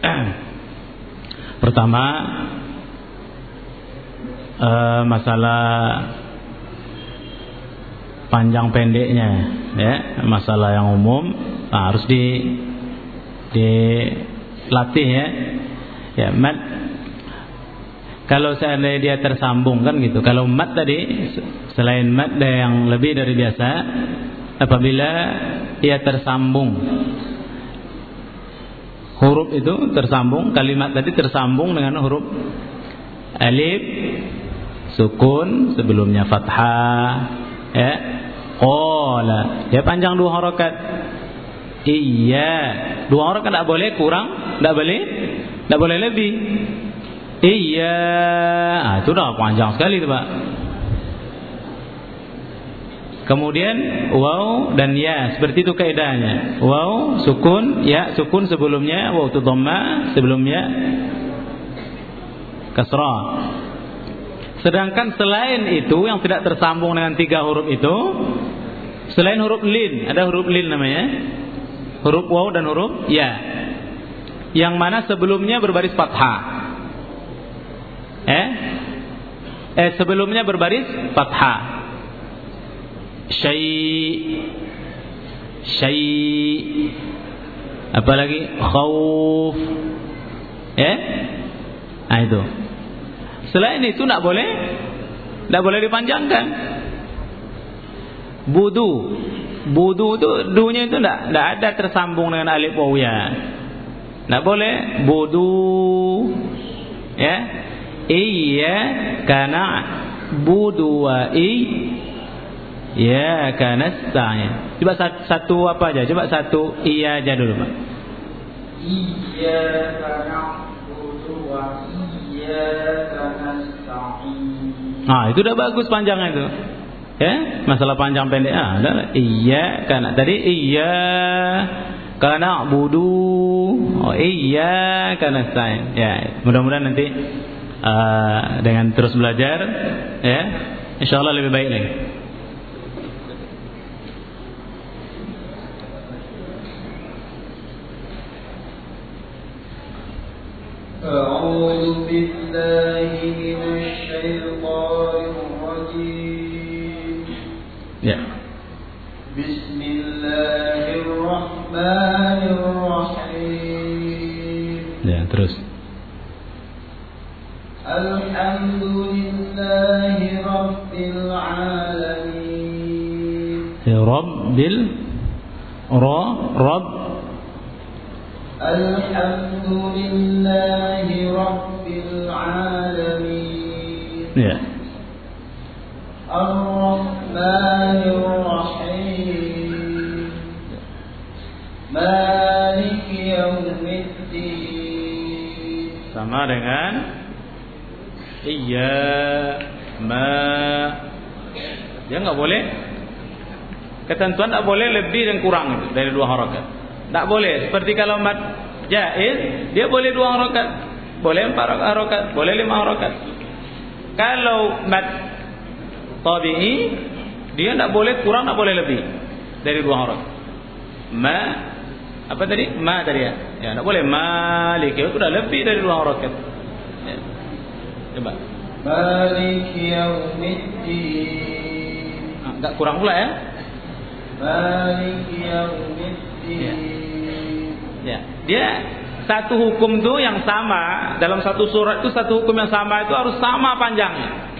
Pertama eh, masalah panjang pendeknya ya, masalah yang umum nah, harus di dilatih ya. Ya, kalau seandainya dia tersambung kan gitu. Kalau mat tadi selain mat ada yang lebih dari biasa apabila ia tersambung huruf itu tersambung kalimat tadi tersambung dengan huruf alif sukun sebelumnya fathah ya qala. Dia panjang dua harakat. Iya. Dua harakat tidak boleh kurang tidak boleh tidak boleh lebih iya ah, itu panjang sekali itu pak Kemudian waw dan ya seperti itu kaidahnya. Waw sukun, ya sukun sebelumnya, waw itu dhamma sebelumnya kasrah. Sedangkan selain itu yang tidak tersambung dengan tiga huruf itu, selain huruf lin, ada huruf lin namanya, huruf waw dan huruf ya, yang mana sebelumnya berbaris fathah. Eh, eh sebelumnya berbaris fathah. Syai syai apalagi khauf. Ya nah itu. Selain itu tidak boleh tidak boleh dipanjangkan. Budu. Budu itu dunya itu tidak tidak ada tersambung dengan alif waw ya. Tidak boleh budu. Ya Iya karena na'budu wa ya, karena nasta'in. Coba satu, satu apa aja? Coba satu iya aja dulu, Pak. Iya karena na'budu wa iya, karena nasta'in. Nah, itu udah bagus panjangnya itu. Ya, masalah panjang pendek. Ah, ada iya karena tadi iya karena budu oh iya karena saya ya mudah-mudahan nanti uh, dengan terus belajar ya insyaallah lebih baik lagi أعوذ بالله من الشيطان الرجيم ya بسم الله الرحمن الرحيم ya terus Alhamdulillahi Rabbil Rabbil Ra Rabb Alhamdulillahi Rabbil Alamin. Ya. Ar-Rahmanir-Rahim Malik Yawmiddin Sama dengan iya ma. Dia nggak boleh. Ketentuan tak boleh lebih dan kurang dari dua harakat. Tak boleh. Seperti kalau mat jaiz dia boleh dua harakat. Boleh empat harakat boleh lima harakat. Kalau mat tabi'i dia tak boleh kurang tak boleh lebih dari dua harakat. Ma apa tadi? Ma tadi ya? Ya tak boleh. Malik itu sudah lebih dari dua harakat. ya. Coba. Malik yaumiddin. Ah, enggak kurang pula ya. Malik yaumiddin. Ya. ya. Dia satu hukum tuh yang sama dalam satu surat itu satu hukum yang sama itu harus sama panjangnya.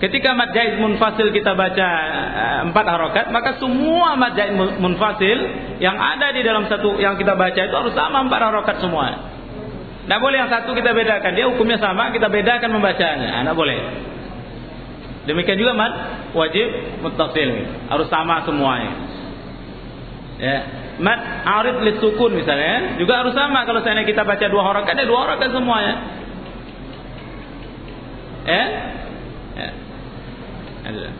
Ketika mad jaiz munfasil kita baca eh, empat harokat, maka semua mad jaiz munfasil yang ada di dalam satu yang kita baca itu harus sama empat harokat semua. Tidak boleh yang satu kita bedakan. Dia hukumnya sama, kita bedakan membacanya. Ah, Tidak boleh. Demikian juga mat wajib muttasil. Harus sama semuanya. Ya. Mat arid lit sukun misalnya. Ya. Juga harus sama kalau seandainya kita baca dua harakat, ada dua harakat semuanya. Ya. ya. Ada.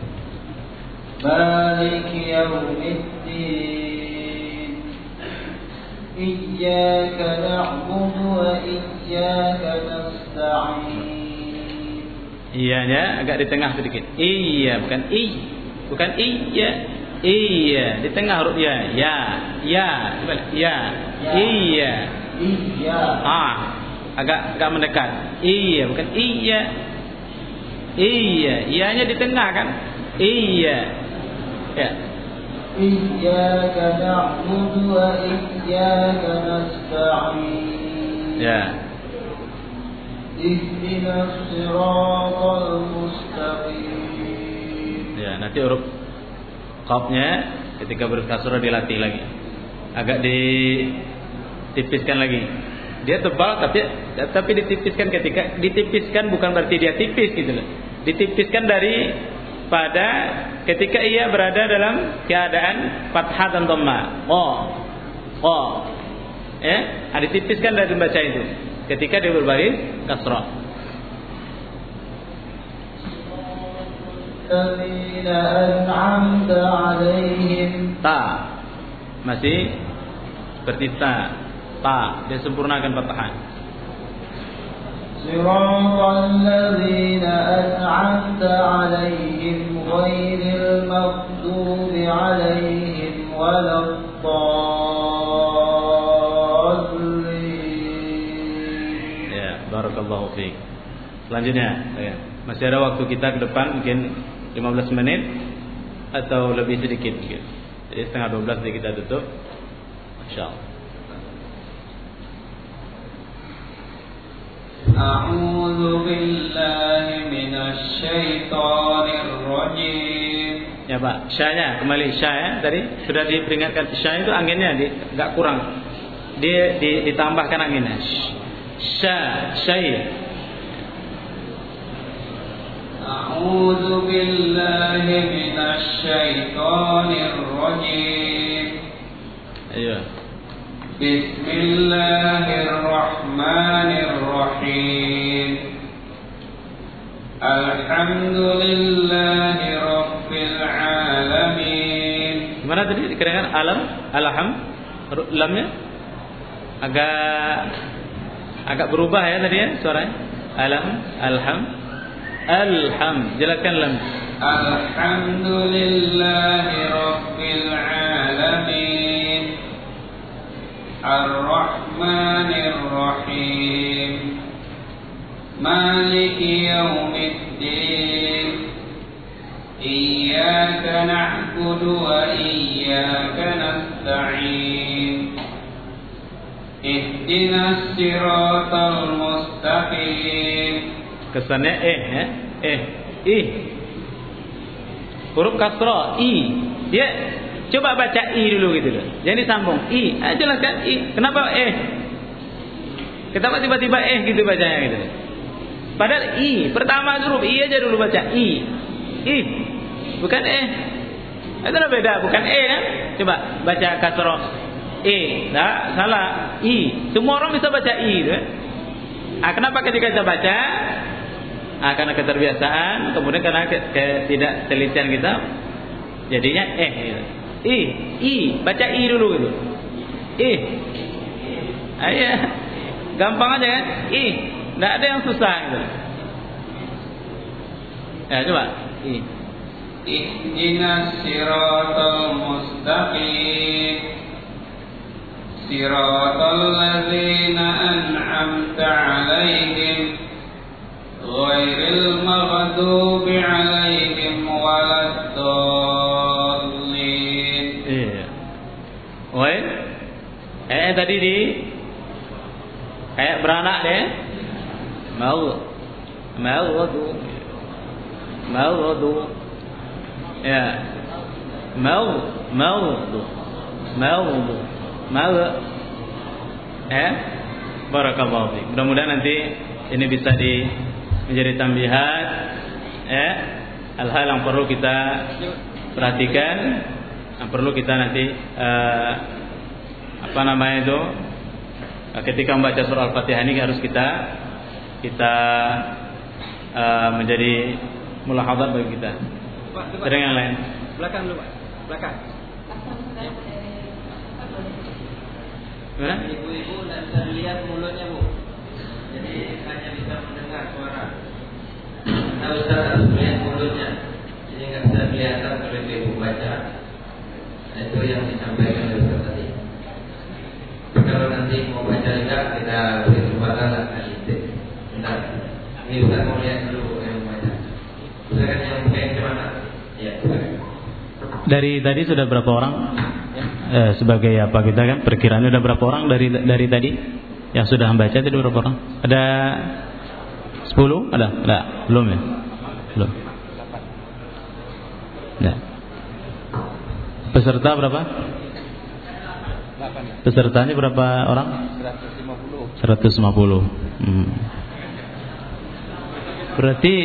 Malik yaumiddin إياك نعبد وإياك نستعين Iyanya agak di tengah sedikit. Iya, bukan i. Bukan iya. Iya, di tengah huruf ya. Ya, ya, Coba, ya. Ya. Iya. إياك Ah, agak agak mendekat. Iya, bukan iya. Iya, iyanya di tengah kan? Iya. Ya. إياك نعبد وإياك نستعين Ya. اهدنا الصراط المستقيم Ya, nanti huruf qafnya ketika berkasrah dilatih lagi. Agak ditipiskan lagi. Dia tebal tapi tapi ditipiskan ketika ditipiskan bukan berarti dia tipis gitu loh. Ditipiskan dari pada ketika ia berada dalam keadaan fathah dan dhamma. Oh. Oh. Eh, ada tipis kan dari membaca itu ketika dia berbaris kasrah. Ta masih seperti ta ta dia sempurnakan patahan صراط الذين أنعمت عليهم غير المغضوب عليهم ولا الضالين ya barakallahu fiik selanjutnya ya. masih ada waktu kita ke depan mungkin 15 menit atau lebih sedikit mungkin jadi setengah 12 nanti kita tutup insyaallah أعوذ بالله من الشيطان الرجيم ya Pak syanya kembali sya ya tadi sudah diperingatkan sya itu anginnya di, nggak kurang dia di, ditambahkan anginnya sya syai أعوذ بالله من الشيطان الرجيم ayo بسم الله الرحمن الرحيم الحمد لله رب العالمين Gimana tadi dikatakan alam, alham, ru- lamnya agak agak berubah ya tadi ya suaranya. Alam, alham, alham. Jelaskan lam. الحمد لله رب العالمين الرحمن الرحيم مالك يوم الدين إياك نعبد وإياك نستعين اهدنا الصراط المستقيم Kesannya eh ya. Eh, ih. Huruf kasra i. Dia coba baca i dulu gitu loh. Jadi sambung i. Ah, jelaskan i. Kenapa eh? Kenapa tiba-tiba eh gitu bacanya gitu. Padahal i, pertama huruf i aja dulu baca i. I. Bukan eh. Itu beda, bukan eh kan? Coba baca kasra e. Nah, salah. I. Semua orang bisa baca i gitu. kan? Ah, kenapa ketika kita baca ah, karena keterbiasaan, kemudian karena ke, ke- tidak telitian kita jadinya eh gitu. I, i, baca i dulu gitu. I. Ah, iya. Gampang aja kan? I. Enggak ada yang susah gitu. Ya, coba. I. اهدنا الصراط المستقيم صراط الذين أنعمت عليهم غير المغضوب عليهم ولا الضالين Iya. Woi. Eh tadi di kayak beranak deh. Mau. Mau wadu. Mau wadu. Ya. Mau. Mau wadu. Mau wadu. Mau. Eh. Barakallahu fiik. Mudah-mudahan nanti ini bisa di menjadi tambihat eh hal-hal yang perlu kita perhatikan perlu kita nanti eh, apa namanya itu eh, ketika membaca surah al-fatihah ini harus kita kita eh, menjadi mulahadzat bagi kita sering yang lain Belakang dulu, Pak. Belakang. Ibu-ibu bisa melihat mulutnya, Bu. Jadi hanya bisa mendengar suara. Ustaz harus melihat mulutnya. Jadi nggak bisa kelihatan kalau ibu baca. Nah, itu yang disampaikan oleh Ustaz tadi. Kalau nanti mau baca juga kita beri kesempatan lah. Bentar. Ini Ustaz mau lihat dulu yang mau baca. Silakan yang pakai ke mana? Ya, silakan. Dari tadi sudah berapa orang? Eh, sebagai apa kita kan perkiraan sudah berapa orang dari dari tadi yang sudah membaca tadi berapa orang? Ada 10? Ada? Ada? Belum ya? Belum. Ya. Peserta berapa? Pesertanya berapa orang? 150. 150. Hmm. Berarti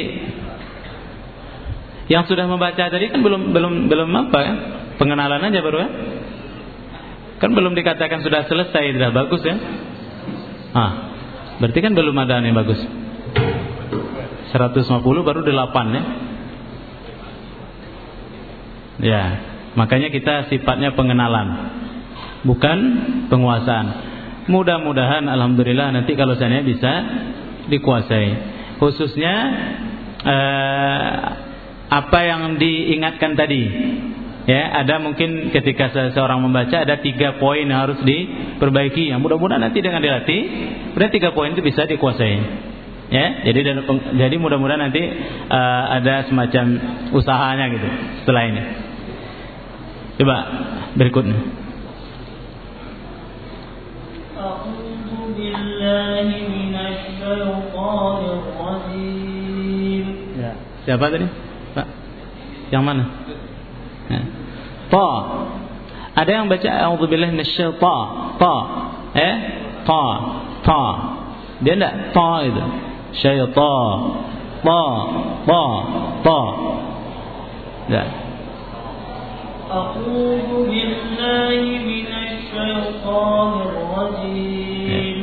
yang sudah membaca tadi kan belum belum belum apa ya? Pengenalan aja baru ya? Kan belum dikatakan sudah selesai, sudah bagus ya? Ah, berarti kan belum ada yang bagus. 150 baru 8 ya. Ya, makanya kita sifatnya pengenalan. Bukan penguasaan. Mudah-mudahan alhamdulillah nanti kalau saya bisa dikuasai. Khususnya eh, apa yang diingatkan tadi ya ada mungkin ketika seseorang membaca ada tiga poin yang harus diperbaiki yang mudah-mudahan nanti dengan dilatih kemudian tiga poin itu bisa dikuasai ya jadi jadi mudah-mudahan nanti uh, ada semacam usahanya gitu setelah ini Coba berikutnya. Ya, siapa tadi? Pak. Yang mana? Ya. Ta. Ada yang baca auzubillahi minasyaitan. Ta. ta. Eh? Ta. Ta. Dia enggak ta itu. Syaitan. Ta. Ta. Ta. Ya. أعوذ بالله من الشيطان الرجيم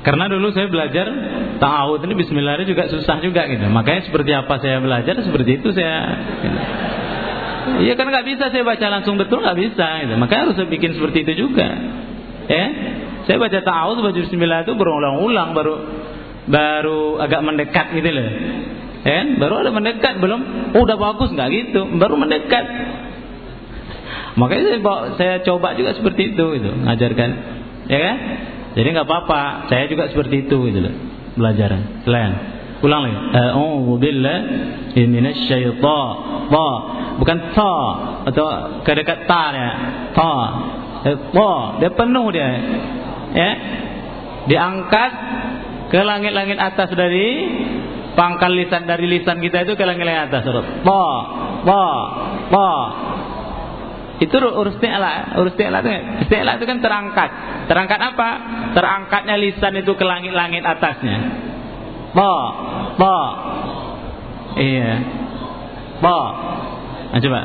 Karena dulu saya belajar Ta'awud ini bismillah juga susah juga gitu. Makanya seperti apa saya belajar seperti itu saya gitu. Iya kan nggak bisa saya baca langsung betul nggak bisa gitu. Makanya harus saya bikin seperti itu juga. Ya. Saya baca ta'awud baca bismillah itu berulang-ulang baru baru agak mendekat gitu loh. Ya, kan? baru ada mendekat belum oh, udah bagus nggak gitu, baru mendekat. Makanya saya, saya coba juga seperti itu gitu, ngajarkan. Ya kan? Jadi nggak apa-apa, saya juga seperti itu gitu loh. Belajar. Selain ulang lagi. A'udzu billahi. Bukan ta atau kedekat ta ya. Ta. Eh, ta, dia penuh dia. Ya. Diangkat ke langit-langit atas dari pangkal lisan dari lisan kita itu ke langit-langit atas. Ta, ta, ta. Itu urus ti'la, urus ti'la itu, ti'la itu kan terangkat. Terangkat apa? Terangkatnya lisan itu ke langit-langit atasnya. Ta, ta. Iya. Ta. Nah, coba.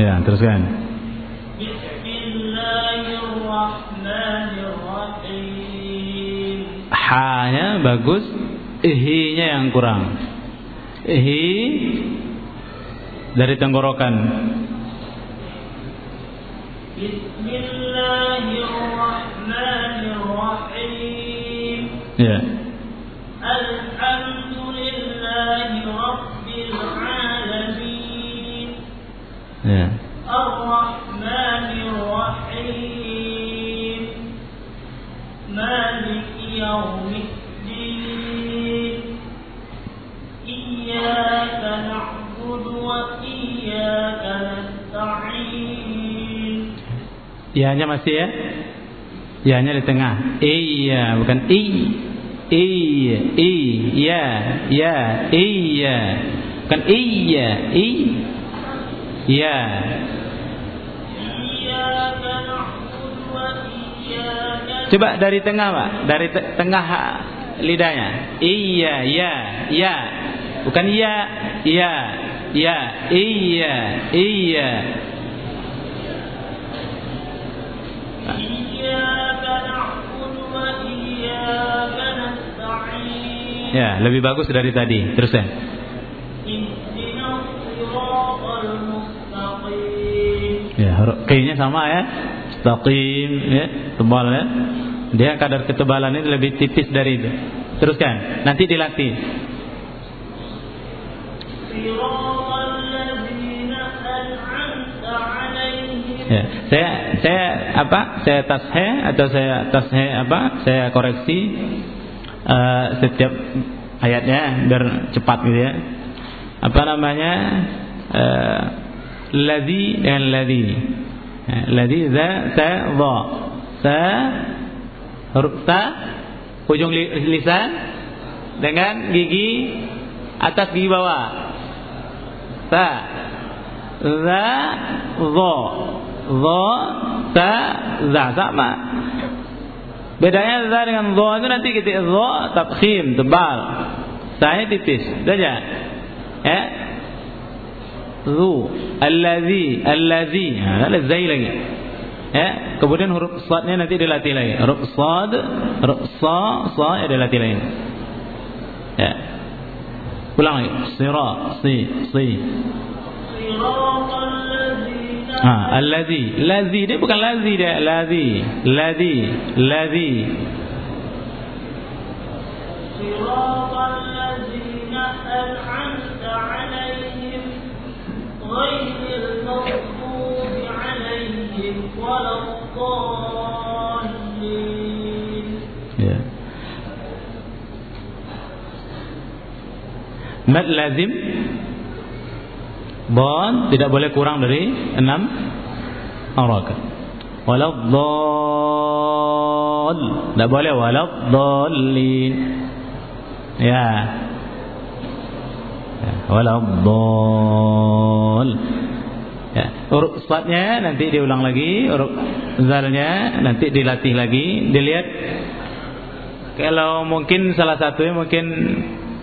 Ya, teruskan. Ha-nya bagus, ihi-nya yang kurang. Ihi dari tenggorokan. Bismillahirrahmanirrahim. Ya. Alhamdulillahi Rabbil Alamin. Ya. Ar-Rahmanir Rahim. Maliki Iyyaka na'budu wa iyyaka nasta'in. Ya-nya masih ya? Ya-nya di tengah. Iya, bukan i. Iya, i, ya, ya, iya. Bukan iya, i. Ya. Iyyaka na'budu wa iyyaka Coba dari tengah, Pak. Dari te- tengah lidahnya. Iya, ya, ya. Bukan iya, iya, ya, iya, iya. Nasta'in. Ya, lebih bagus dari tadi. Mustaqim. Ya, huruf Q-nya sama ya. Mustaqim ya, tebal ya. Dia kadar ketebalan ini lebih tipis dari itu. Teruskan, nanti dilatih. Ya, saya saya apa? Saya tasheh atau saya tasheh apa? Saya koreksi eh, setiap ayatnya biar cepat gitu ya. Apa namanya? Eh, ladzi dengan ladzi. Ladzi za sa dha. Sa huruf sa ujung li- lisan. Dengan gigi atas gigi bawah. Sa za dha dha ta za. Sama. Bedanya za dengan dha itu nanti kita dha tabkhim tebal. Saya tipis. Itu aja ya allazi allazi ha ada zai lagi ya kemudian huruf sadnya nanti dilatih lagi huruf sad huruf sa sa ya dilatih lagi ya ulang lagi sira si si Ah, allazi. Lazi dia bukan lazi dia, lazi. Lazi, lazi. siratal ladzina an'amta Mad lazim Bon tidak boleh kurang dari enam harakat. Waladdall. Tidak boleh waladdallin. Ya. ya. Waladdall. Ya. Huruf sadnya nanti diulang lagi, huruf zalnya nanti dilatih lagi, dilihat kalau mungkin salah satunya mungkin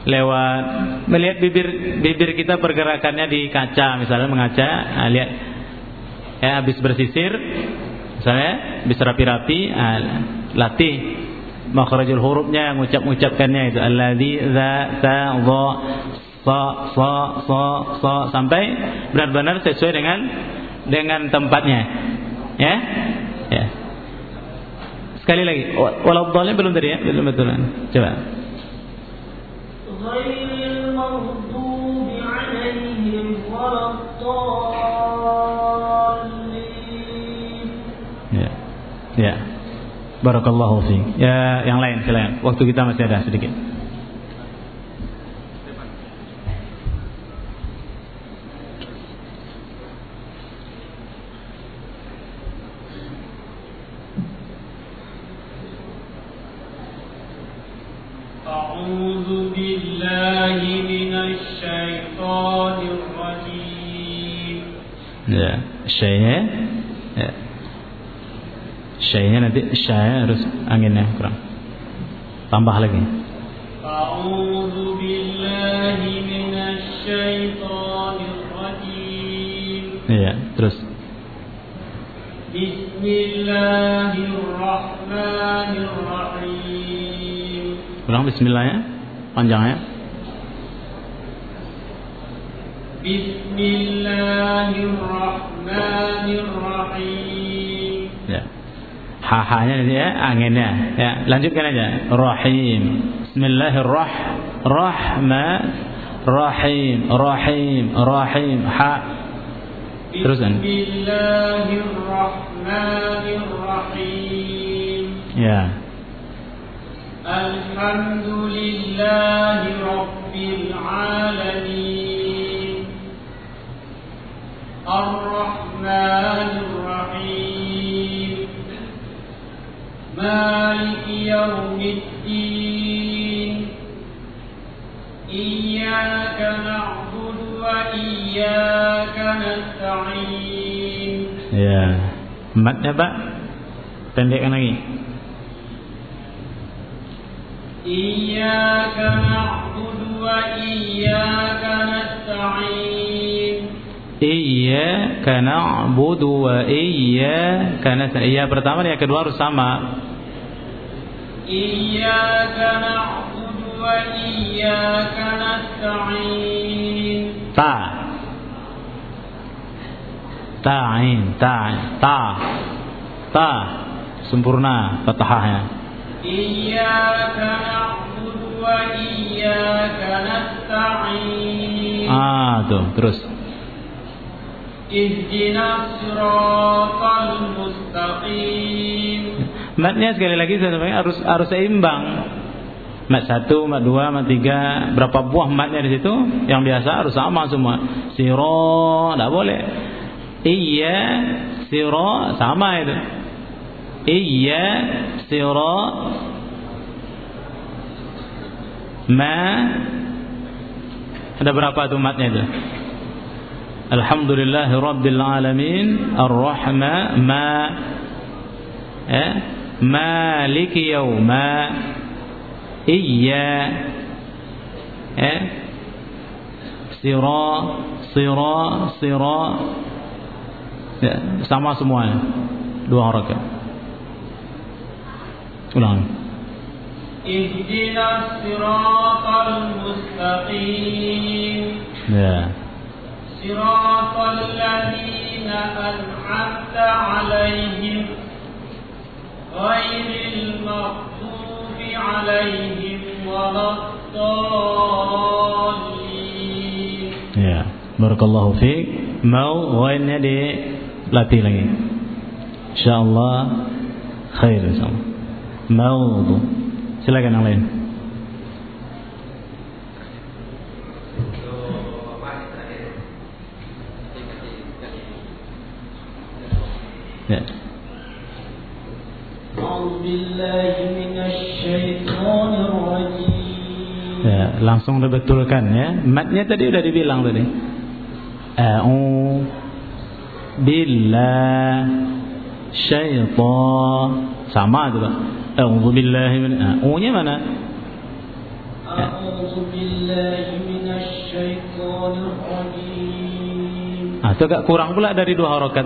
lewat melihat bibir bibir kita pergerakannya di kaca misalnya mengaca nah, lihat Ya, habis bersisir misalnya bisa rapi-rapi, ah, latih makhrajul hurufnya, ngucap-ngucapkannya itu alladzi za ta dha sa sa sa sa sampai benar-benar sesuai dengan dengan tempatnya. Ya? Ya. Sekali lagi, walau belum tadi ya, belum betul. Coba. Ya. Ya. Barakallahu fi. Ya, yang lain silakan. Waktu kita masih ada sedikit. Syai'nya nanti syai' harus anginnya kurang. Tambah lagi. A'udzu billahi minasy syaithanir rajim. Iya, terus. Bismillahirrahmanirrahim. Kurang bismillahnya panjangnya. Bismillahirrahmanirrahim hahanya nanti ya anginnya. Ya lanjutkan aja. Rahim. Bismillahirrah rahman rahim rahim. Rahim ha. Terusan. Bismillahirrahmanirrahim. Ya. Alhamdulillahi rabbil alamin arrahmanirrahim. مالك يوم الدين إياك نعبد وإياك نستعين Ya, matnya Pak pendekkan lagi. إياك نعبد وإياك نستعين Iyyaka na'budu wa iyyaka nasta'in. Iya pertama dan yang kedua harus sama. Iyyaka na'budu wa iyyaka nasta'in. Ta. Ta'in, ta'in, ta. Ta. Sempurna fathahnya. Iyyaka na'budu wa iyyaka nasta'in. Ah, tuh, terus. Ihdina mustaqim. Matnya sekali lagi saya sampaikan harus harus seimbang. Mat satu, mat dua, mat tiga, berapa buah matnya di situ? Yang biasa harus sama semua. Siro, tidak boleh. Iya, siro, sama itu. Iya, siro, ma. Ada berapa tuh matnya itu? Alhamdulillah Rabbil Alamin Ar-Rahman Ma eh? Maliki Yawma Iya eh? Sira Sira Sira ya, Sama semuanya Dua harakat Ulang Ihdinas siratal mustaqim Ya صراط الذين أنعمت عليهم غير المغضوب عليهم ولا الضالين Ya, barakallahu fiik. Mau ghainnya dilatih lagi. Insyaallah khair insyaallah. Mau silakan yang lain. Ya. Ya, langsung dibetulkan ya. Matnya tadi udah dibilang tadi. A'u billah syaitan sama itu Pak. A'udzu billahi min a'u-nya mana? A'udzu billahi minasy syaithanir rajim. Ah, itu agak kurang pula dari dua harokat.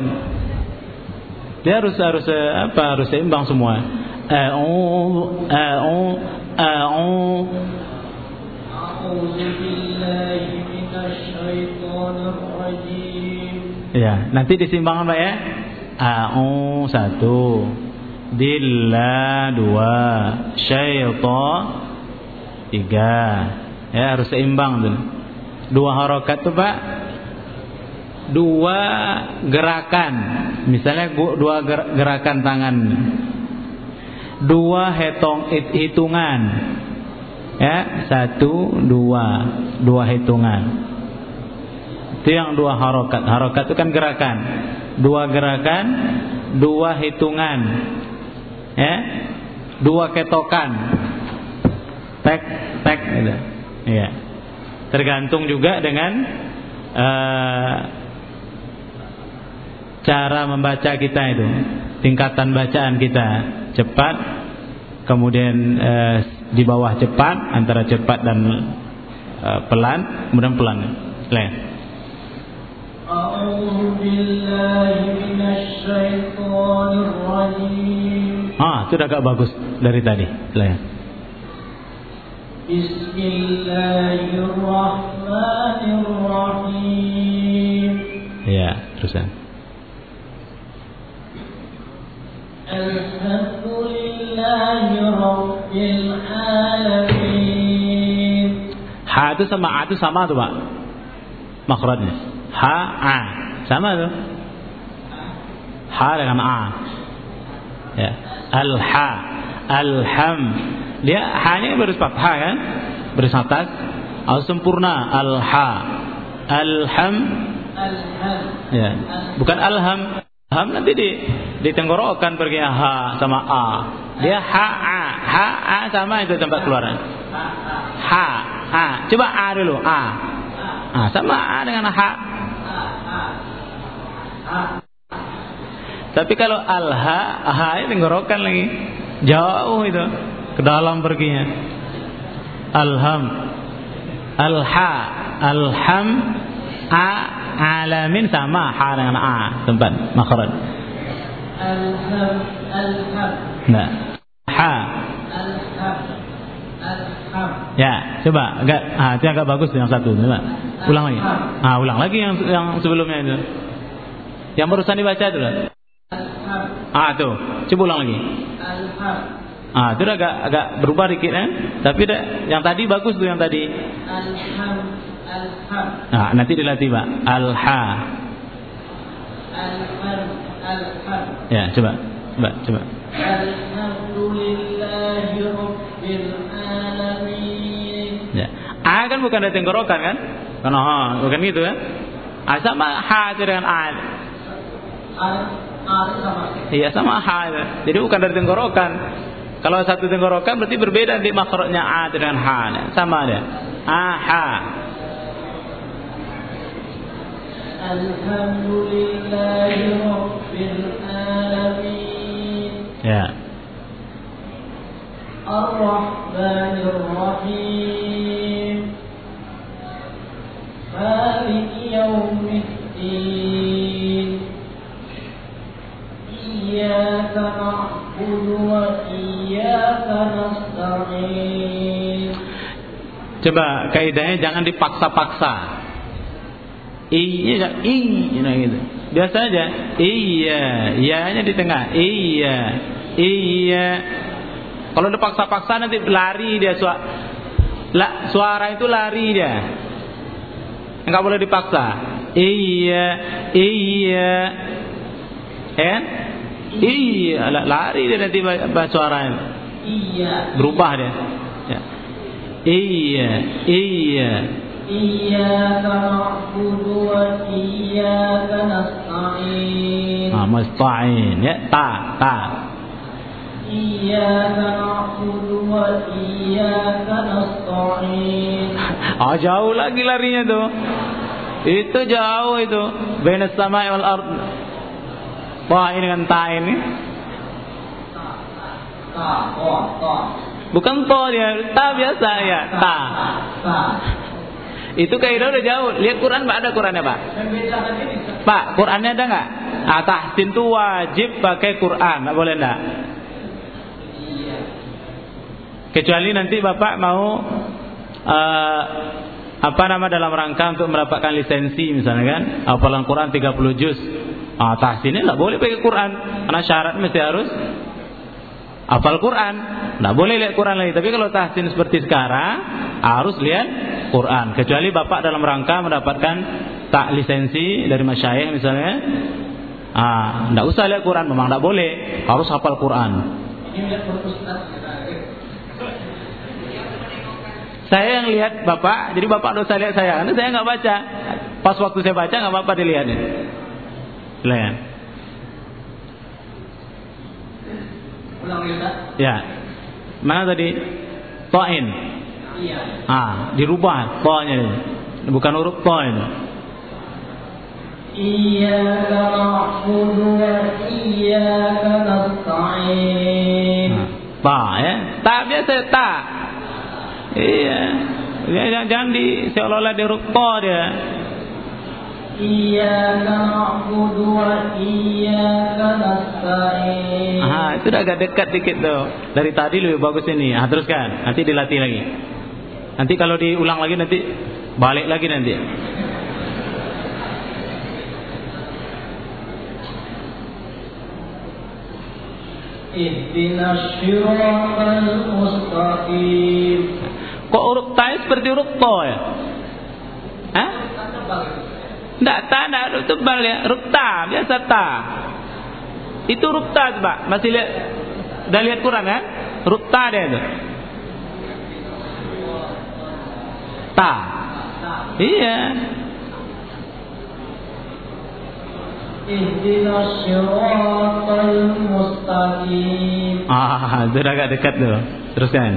Dia harus harus eh, apa? Harus seimbang semua. A'u a'u a'u Ya, nanti disimbangkan Pak ya. A'u satu. Dilla dua. Syaitan tiga. Ya, harus seimbang tuh. Dua harokat tuh Pak. Dua gerakan. Misalnya dua gerakan tangan. Dua hitung hitungan. Ya satu dua. Dua hitungan. Itu yang dua harokat. Harokat itu kan gerakan. Dua gerakan dua hitungan. Ya dua ketokan. Tek tek gitu. Ya tergantung juga dengan uh, cara membaca kita itu tingkatan bacaan kita cepat kemudian uh, di bawah cepat antara cepat dan uh, pelan kemudian pelan lain Ah, itu agak bagus dari tadi. Lain. Bismillahirrahmanirrahim. Ya, terusan. Ha itu sama A itu sama tuh Pak. Makhrajnya. Ha A. Sama tuh. Ha dengan A. Ya. Al-Ha. Al-Ham. Dia hanya baru fathah kan? Baris atas Al sempurna. Al-Ha. Al-Ham. Al-Ham. Ya. Bukan Al-Ham Ham nanti di tenggorokan pergi ha sama a. Dia ha a, ha a sama itu tempat keluaran. Ha, ha. Coba a dulu, a. A sama a dengan ha. Tapi kalau al ha, ha itu tenggorokan lagi. Jauh itu ke dalam perginya. Alham. Alha, alham, a alamin sama ha dengan a tempat makhraj. Alham alham. Nah. Ha. Alham. Alham. Ya, coba agak ah itu agak bagus yang satu, coba. Ulang lagi. Ah, ulang lagi yang yang sebelumnya itu. Yang barusan dibaca itu. Ah, tuh. Coba ulang lagi. Alham. Ah, itu agak agak berubah dikit kan? Tapi yang tadi bagus tuh yang tadi. Alham. Nah, nanti dilatih Pak. Al-ha. Ya, coba. Coba, coba. Ya. A kan bukan dari tenggorokan kan? Karena ha, bukan gitu kan? A sama ha itu dengan a. Iya sama ha. Jadi bukan dari tenggorokan. Kalau satu tenggorokan berarti berbeda di makhrajnya a dengan ha. Sama dia. Ya. Ar-Rahmanirrahim. Malik yawmiddin. Iyaka na'budu wa iyaka nasta'in. Coba kaidahnya jangan dipaksa-paksa Iya, iya gitu. Biasa aja. Iya, iya di tengah. Iya, iya. Kalau dipaksa-paksa nanti lari dia suara. La, suara itu lari dia. Enggak boleh dipaksa. Iya, iya. Eh? Iya, lari dia nanti suaranya. Iya. Berubah dia. Ya. Iya, iya. إياك نعبد وإياك نستعين آه مستعين يا تا تا إياك نعبد وإياك نستعين Ah jauh lagi larinya tuh. Itu jauh itu. Baina sama wal ard. Wah ini kan ta ini. Ta, ta, ta. Bukan to dia, ta biasa ya, ta. ta. Itu kaidah udah jauh. Lihat Quran Pak, ada Qurannya Pak? Pak, Qurannya ada nggak? Ah, tahsin wajib pakai Quran, nggak boleh enggak? Kecuali nanti Bapak mau uh, apa nama dalam rangka untuk mendapatkan lisensi misalnya kan, hafalan Quran 30 juz. Ah, tahsinnya nggak boleh pakai Quran karena syarat mesti harus hafal Quran. Nggak boleh lihat Quran lagi. Tapi kalau tahsin seperti sekarang harus lihat Quran. Kecuali bapak dalam rangka mendapatkan tak lisensi dari masyayikh misalnya. Ah, nggak usah lihat Quran. Memang nggak boleh. Harus hafal Quran. Saya yang lihat bapak, jadi bapak dosa lihat saya, karena saya nggak baca. Pas waktu saya baca nggak apa-apa dilihatin. Lihat. Ya. Mana tadi? Ta'in. Iya. Ah, dirubah ta'nya ini. Bukan huruf ta ini. Iyyaka na'budu wa iyyaka nasta'in. Ta ya. Ta biasa ta. Iya. Ya, jangan, jangan di seolah-olah di huruf ta dia. Iyyaka na'budu wa iyyaka nasta'in. Ah, itu udah agak dekat dikit tuh. Dari tadi lebih bagus ini. Ah, teruskan. Nanti dilatih lagi. Nanti kalau diulang lagi nanti balik lagi nanti. Ihdinas mustaqim. Kok huruf ta seperti huruf to ya? Hah? Enggak ta, enggak huruf tebal ya. Huruf ta, biasa ta. Itu huruf ta, Pak. Masih lihat Udah lihat Quran kan? Huruf ta dia itu. Ta. Iya. Ah, itu udah agak dekat tuh. Teruskan.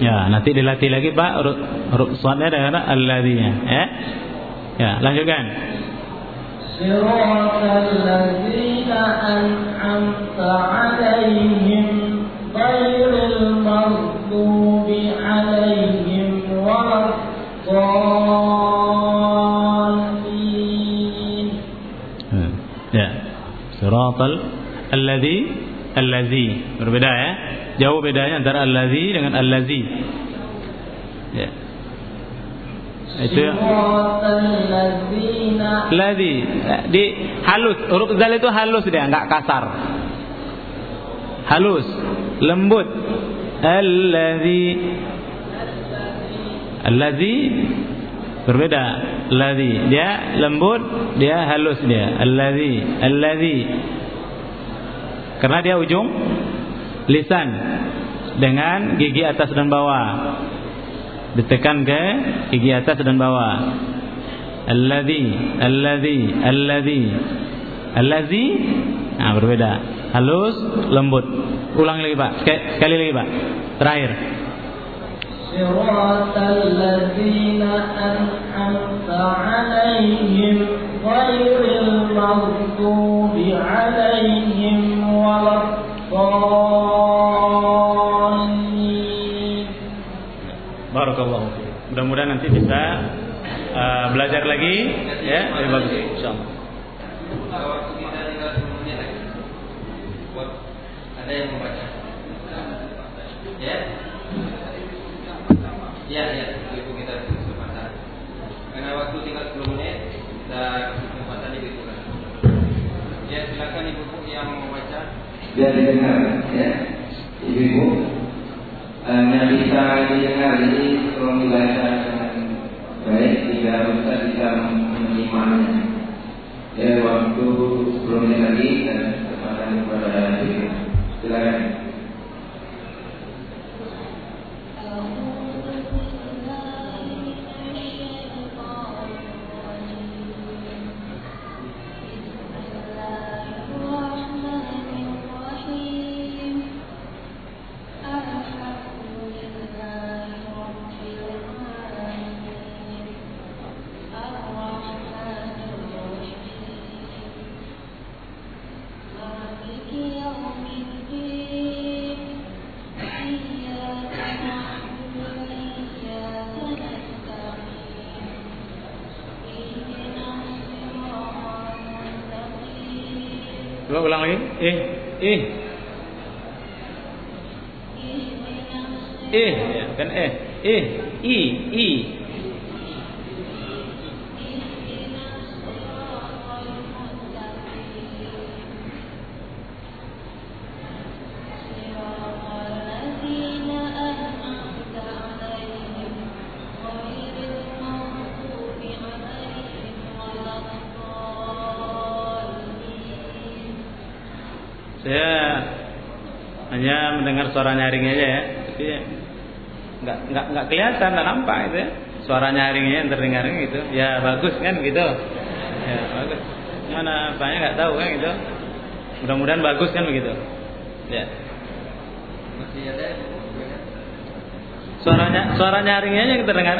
Ya, nanti dilatih lagi Pak huruf huruf shadnya dengan alladzina, ya. Ya, lanjutkan. Siratal ladzina an'amta 'alaihim ghairil maghdubi 'alaihim. Siratal alladzi alladzi berbeda ya. Jauh bedanya antara alladzi dengan allazi. Ya. Itu ladzina Ladzi di halus. Huruf zal itu halus dia nggak kasar. Halus. Lembut. Alladzi alladzi berbeda. Alladzi dia lembut dia halus dia. Alladzi alladzi karena dia ujung lisan dengan gigi atas dan bawah. Ditekan ke gigi atas dan bawah. Alladzi alladzi alladzi alladzi nah berbeda. Halus lembut. Ulang lagi Pak. Sekali, sekali lagi Pak. Terakhir siratal ladzina an'amta 'alaihim ghairil maghdubi 'alaihim waladdallin. barakallahu fiik mudah-mudahan nanti bisa uh, belajar lagi ya lebih bagus insyaallah Waktu kita tinggal 10 menit lagi. Buat ada yang membaca. Ya. Ya, ya, ibu kita beri kesempatan. Karena waktu tinggal 10 menit, kita kesempatan ibu juga. Ya, silakan ibu yang mau membaca. biar didengar ya ibu-ibu Eh, yang bisa didengar ini tolong dibaca dengan baik tidak usah bisa menyimaknya ya waktu sebelumnya lagi dan kesempatan kepada ibu silakan Thank Ih, ih. Ih, ya, kan eh. Ih, i, i. suara nyaring aja ya, tapi nggak nggak nggak kelihatan, nggak nampak itu ya. Suara nyaringnya yang terdengar gitu. Ya bagus kan gitu. Ya bagus. Mana apanya nggak tahu kan gitu. Mudah-mudahan bagus kan begitu. Ya. Masih ada Suaranya suara nyaringnya yang terdengar.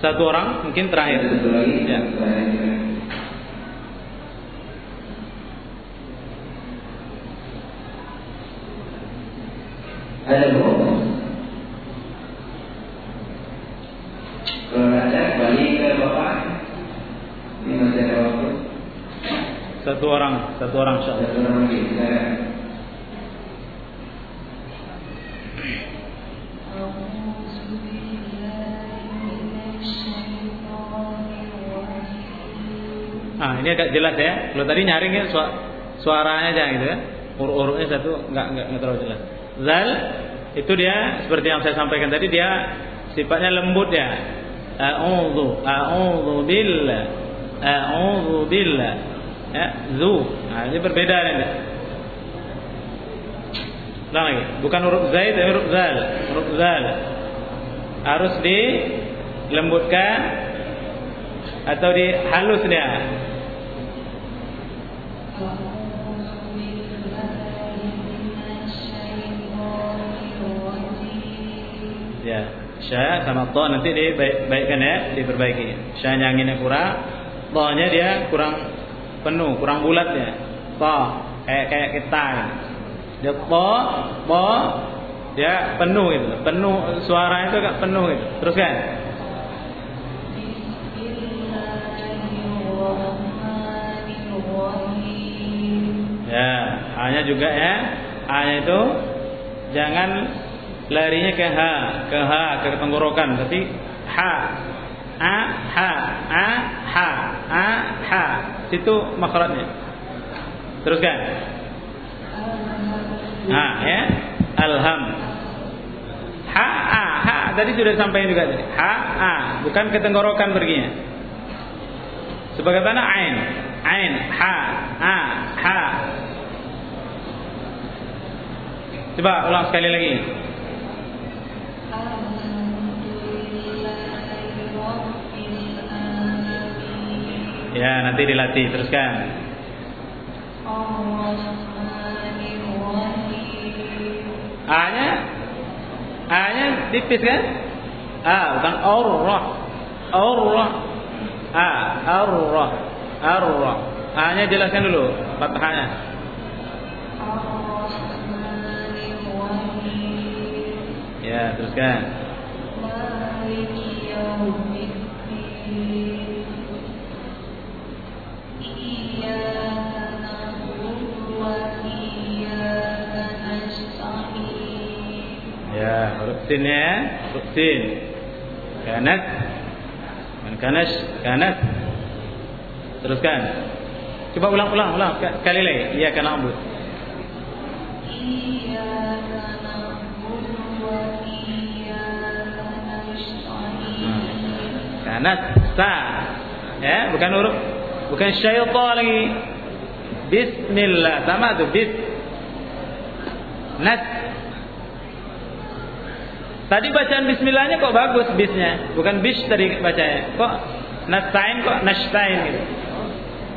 Satu orang mungkin terakhir. Ya. Ada bu? Kalau nggak ada, balik ke bapak. Ini masih ada waktu. Satu orang, satu orang insyaallah. Satu orang lagi. Saya Ah, ini agak jelas ya. Kalau tadi nyaring ya su- suaranya aja gitu ya. Huruf-hurufnya satu enggak enggak enggak terlalu jelas. Zal itu dia seperti yang saya sampaikan tadi dia sifatnya lembut ya. A'udzu, a'udzu billah. A'udzu billah. Ya, zu. Nah, ini berbeda ini. Ulang lagi. Bukan huruf zaid, tapi huruf zal. Huruf zal. Harus dilembutkan atau dihalus dia. Ya, sya sama to nanti dibaikkan ya, diperbaiki. Sya-nya anginnya kurang, to-nya dia kurang penuh, kurang bulat ya. To, kayak kayak kita. Dia to, to, dia penuh gitu. Penuh suara itu agak penuh gitu. Teruskan. Ya, hanya juga ya. Hanya itu jangan larinya ke ha, ke ha, ke tenggorokan, tapi ha. A, ha, a, ha, a, ha. Situ makhrajnya. Teruskan. Ha, ya. Alham. Ha, a, ha. Tadi sudah sampaikan juga tadi. Ha, a. Bukan ke tenggorokan perginya. Sebagaimana ain. Ain, ha, a, ha. Coba ulang sekali lagi. Ya, nanti dilatih teruskan. A-nya A-nya tipis kan? A, bukan aurrah. Aurrah. A, aurrah. Aurrah. A-nya jelaskan dulu fathahnya. Ya, teruskan. Ya, huruf sin ya, huruf sin. Kanat. Man kanas, kanat. Teruskan. Coba ulang, ulang, ulang sekali lagi. Iya kan abud. Kanat sa. Ya, bukan huruf bukan syaitan lagi. Bismillah, sama tuh bis. Nas. Tadi bacaan bismillahnya kok bagus bisnya, bukan bis tadi bacanya. Kok nastain kok nastain gitu.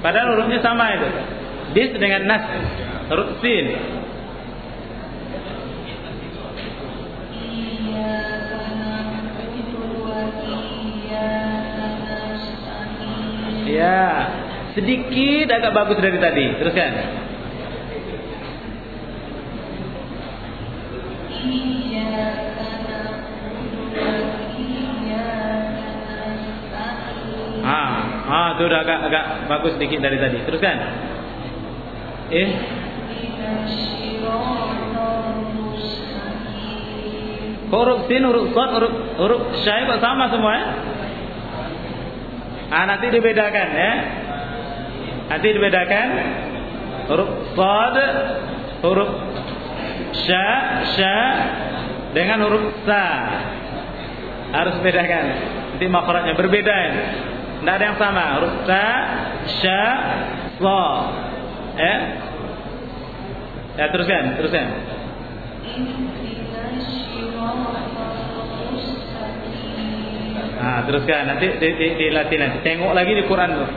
Padahal hurufnya sama itu. Bis dengan nas, huruf sin. Ya, sedikit agak bagus dari tadi. Teruskan. Ah, ah, sudah agak agak bagus sedikit dari tadi. Teruskan. Eh. Huruf sin, huruf sad, huruf huruf syai sama semua ya? Ah, nanti dibedakan ya. Nanti dibedakan huruf sad, huruf sya, sya dengan huruf sa. Harus bedakan. Nanti makhrajnya berbeda ya. Tidak ada yang sama. Huruf sa, sya, sa. Ya. Ya teruskan, teruskan. Nah, teruskan nanti di, di, di nanti. Tengok lagi di Quran tuh.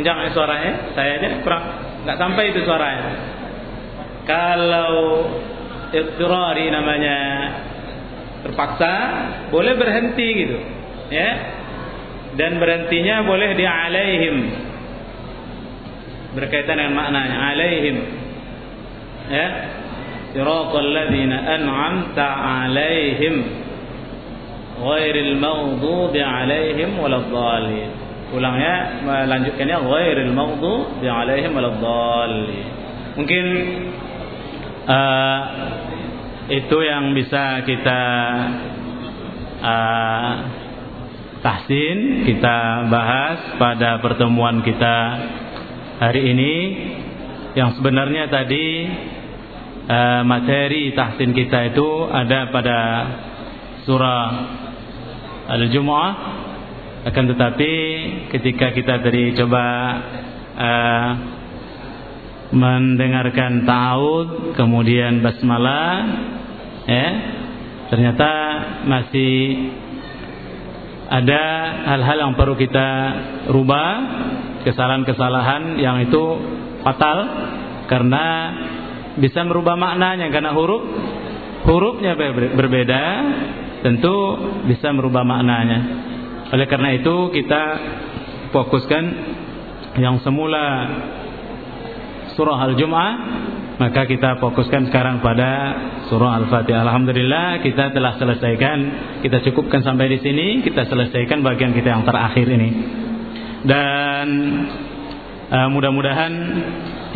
Panjang ya suaranya, saya aja kurang nggak sampai itu suaranya. Kalau ittirari namanya terpaksa boleh berhenti gitu ya. Dan berhentinya boleh di alaihim. Berkaitan dengan maknanya alaihim. Ya. Siratal ladzina an'amta alaihim. Ghairil maghdubi alaihim waladdallin ulangnya melanjutkannya ghairil maghdubi alaihim waladdallin. Mungkin uh, itu yang bisa kita uh, tahsin kita bahas pada pertemuan kita hari ini. Yang sebenarnya tadi uh, materi tahsin kita itu ada pada surah Al-Jumu'ah akan tetapi ketika kita tadi coba uh, mendengarkan ta'awud kemudian basmalah ya ternyata masih ada hal-hal yang perlu kita rubah kesalahan-kesalahan yang itu fatal karena bisa merubah maknanya karena huruf hurufnya berbeda tentu bisa merubah maknanya oleh karena itu kita fokuskan yang semula surah al-jum'ah maka kita fokuskan sekarang pada surah Al-Fatihah. Alhamdulillah kita telah selesaikan, kita cukupkan sampai di sini, kita selesaikan bagian kita yang terakhir ini. Dan uh, mudah-mudahan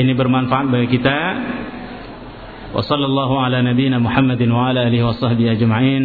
ini bermanfaat bagi kita. Wassallallahu ala nabiyyina Muhammadin wa ala alihi washabbihi ajma'in.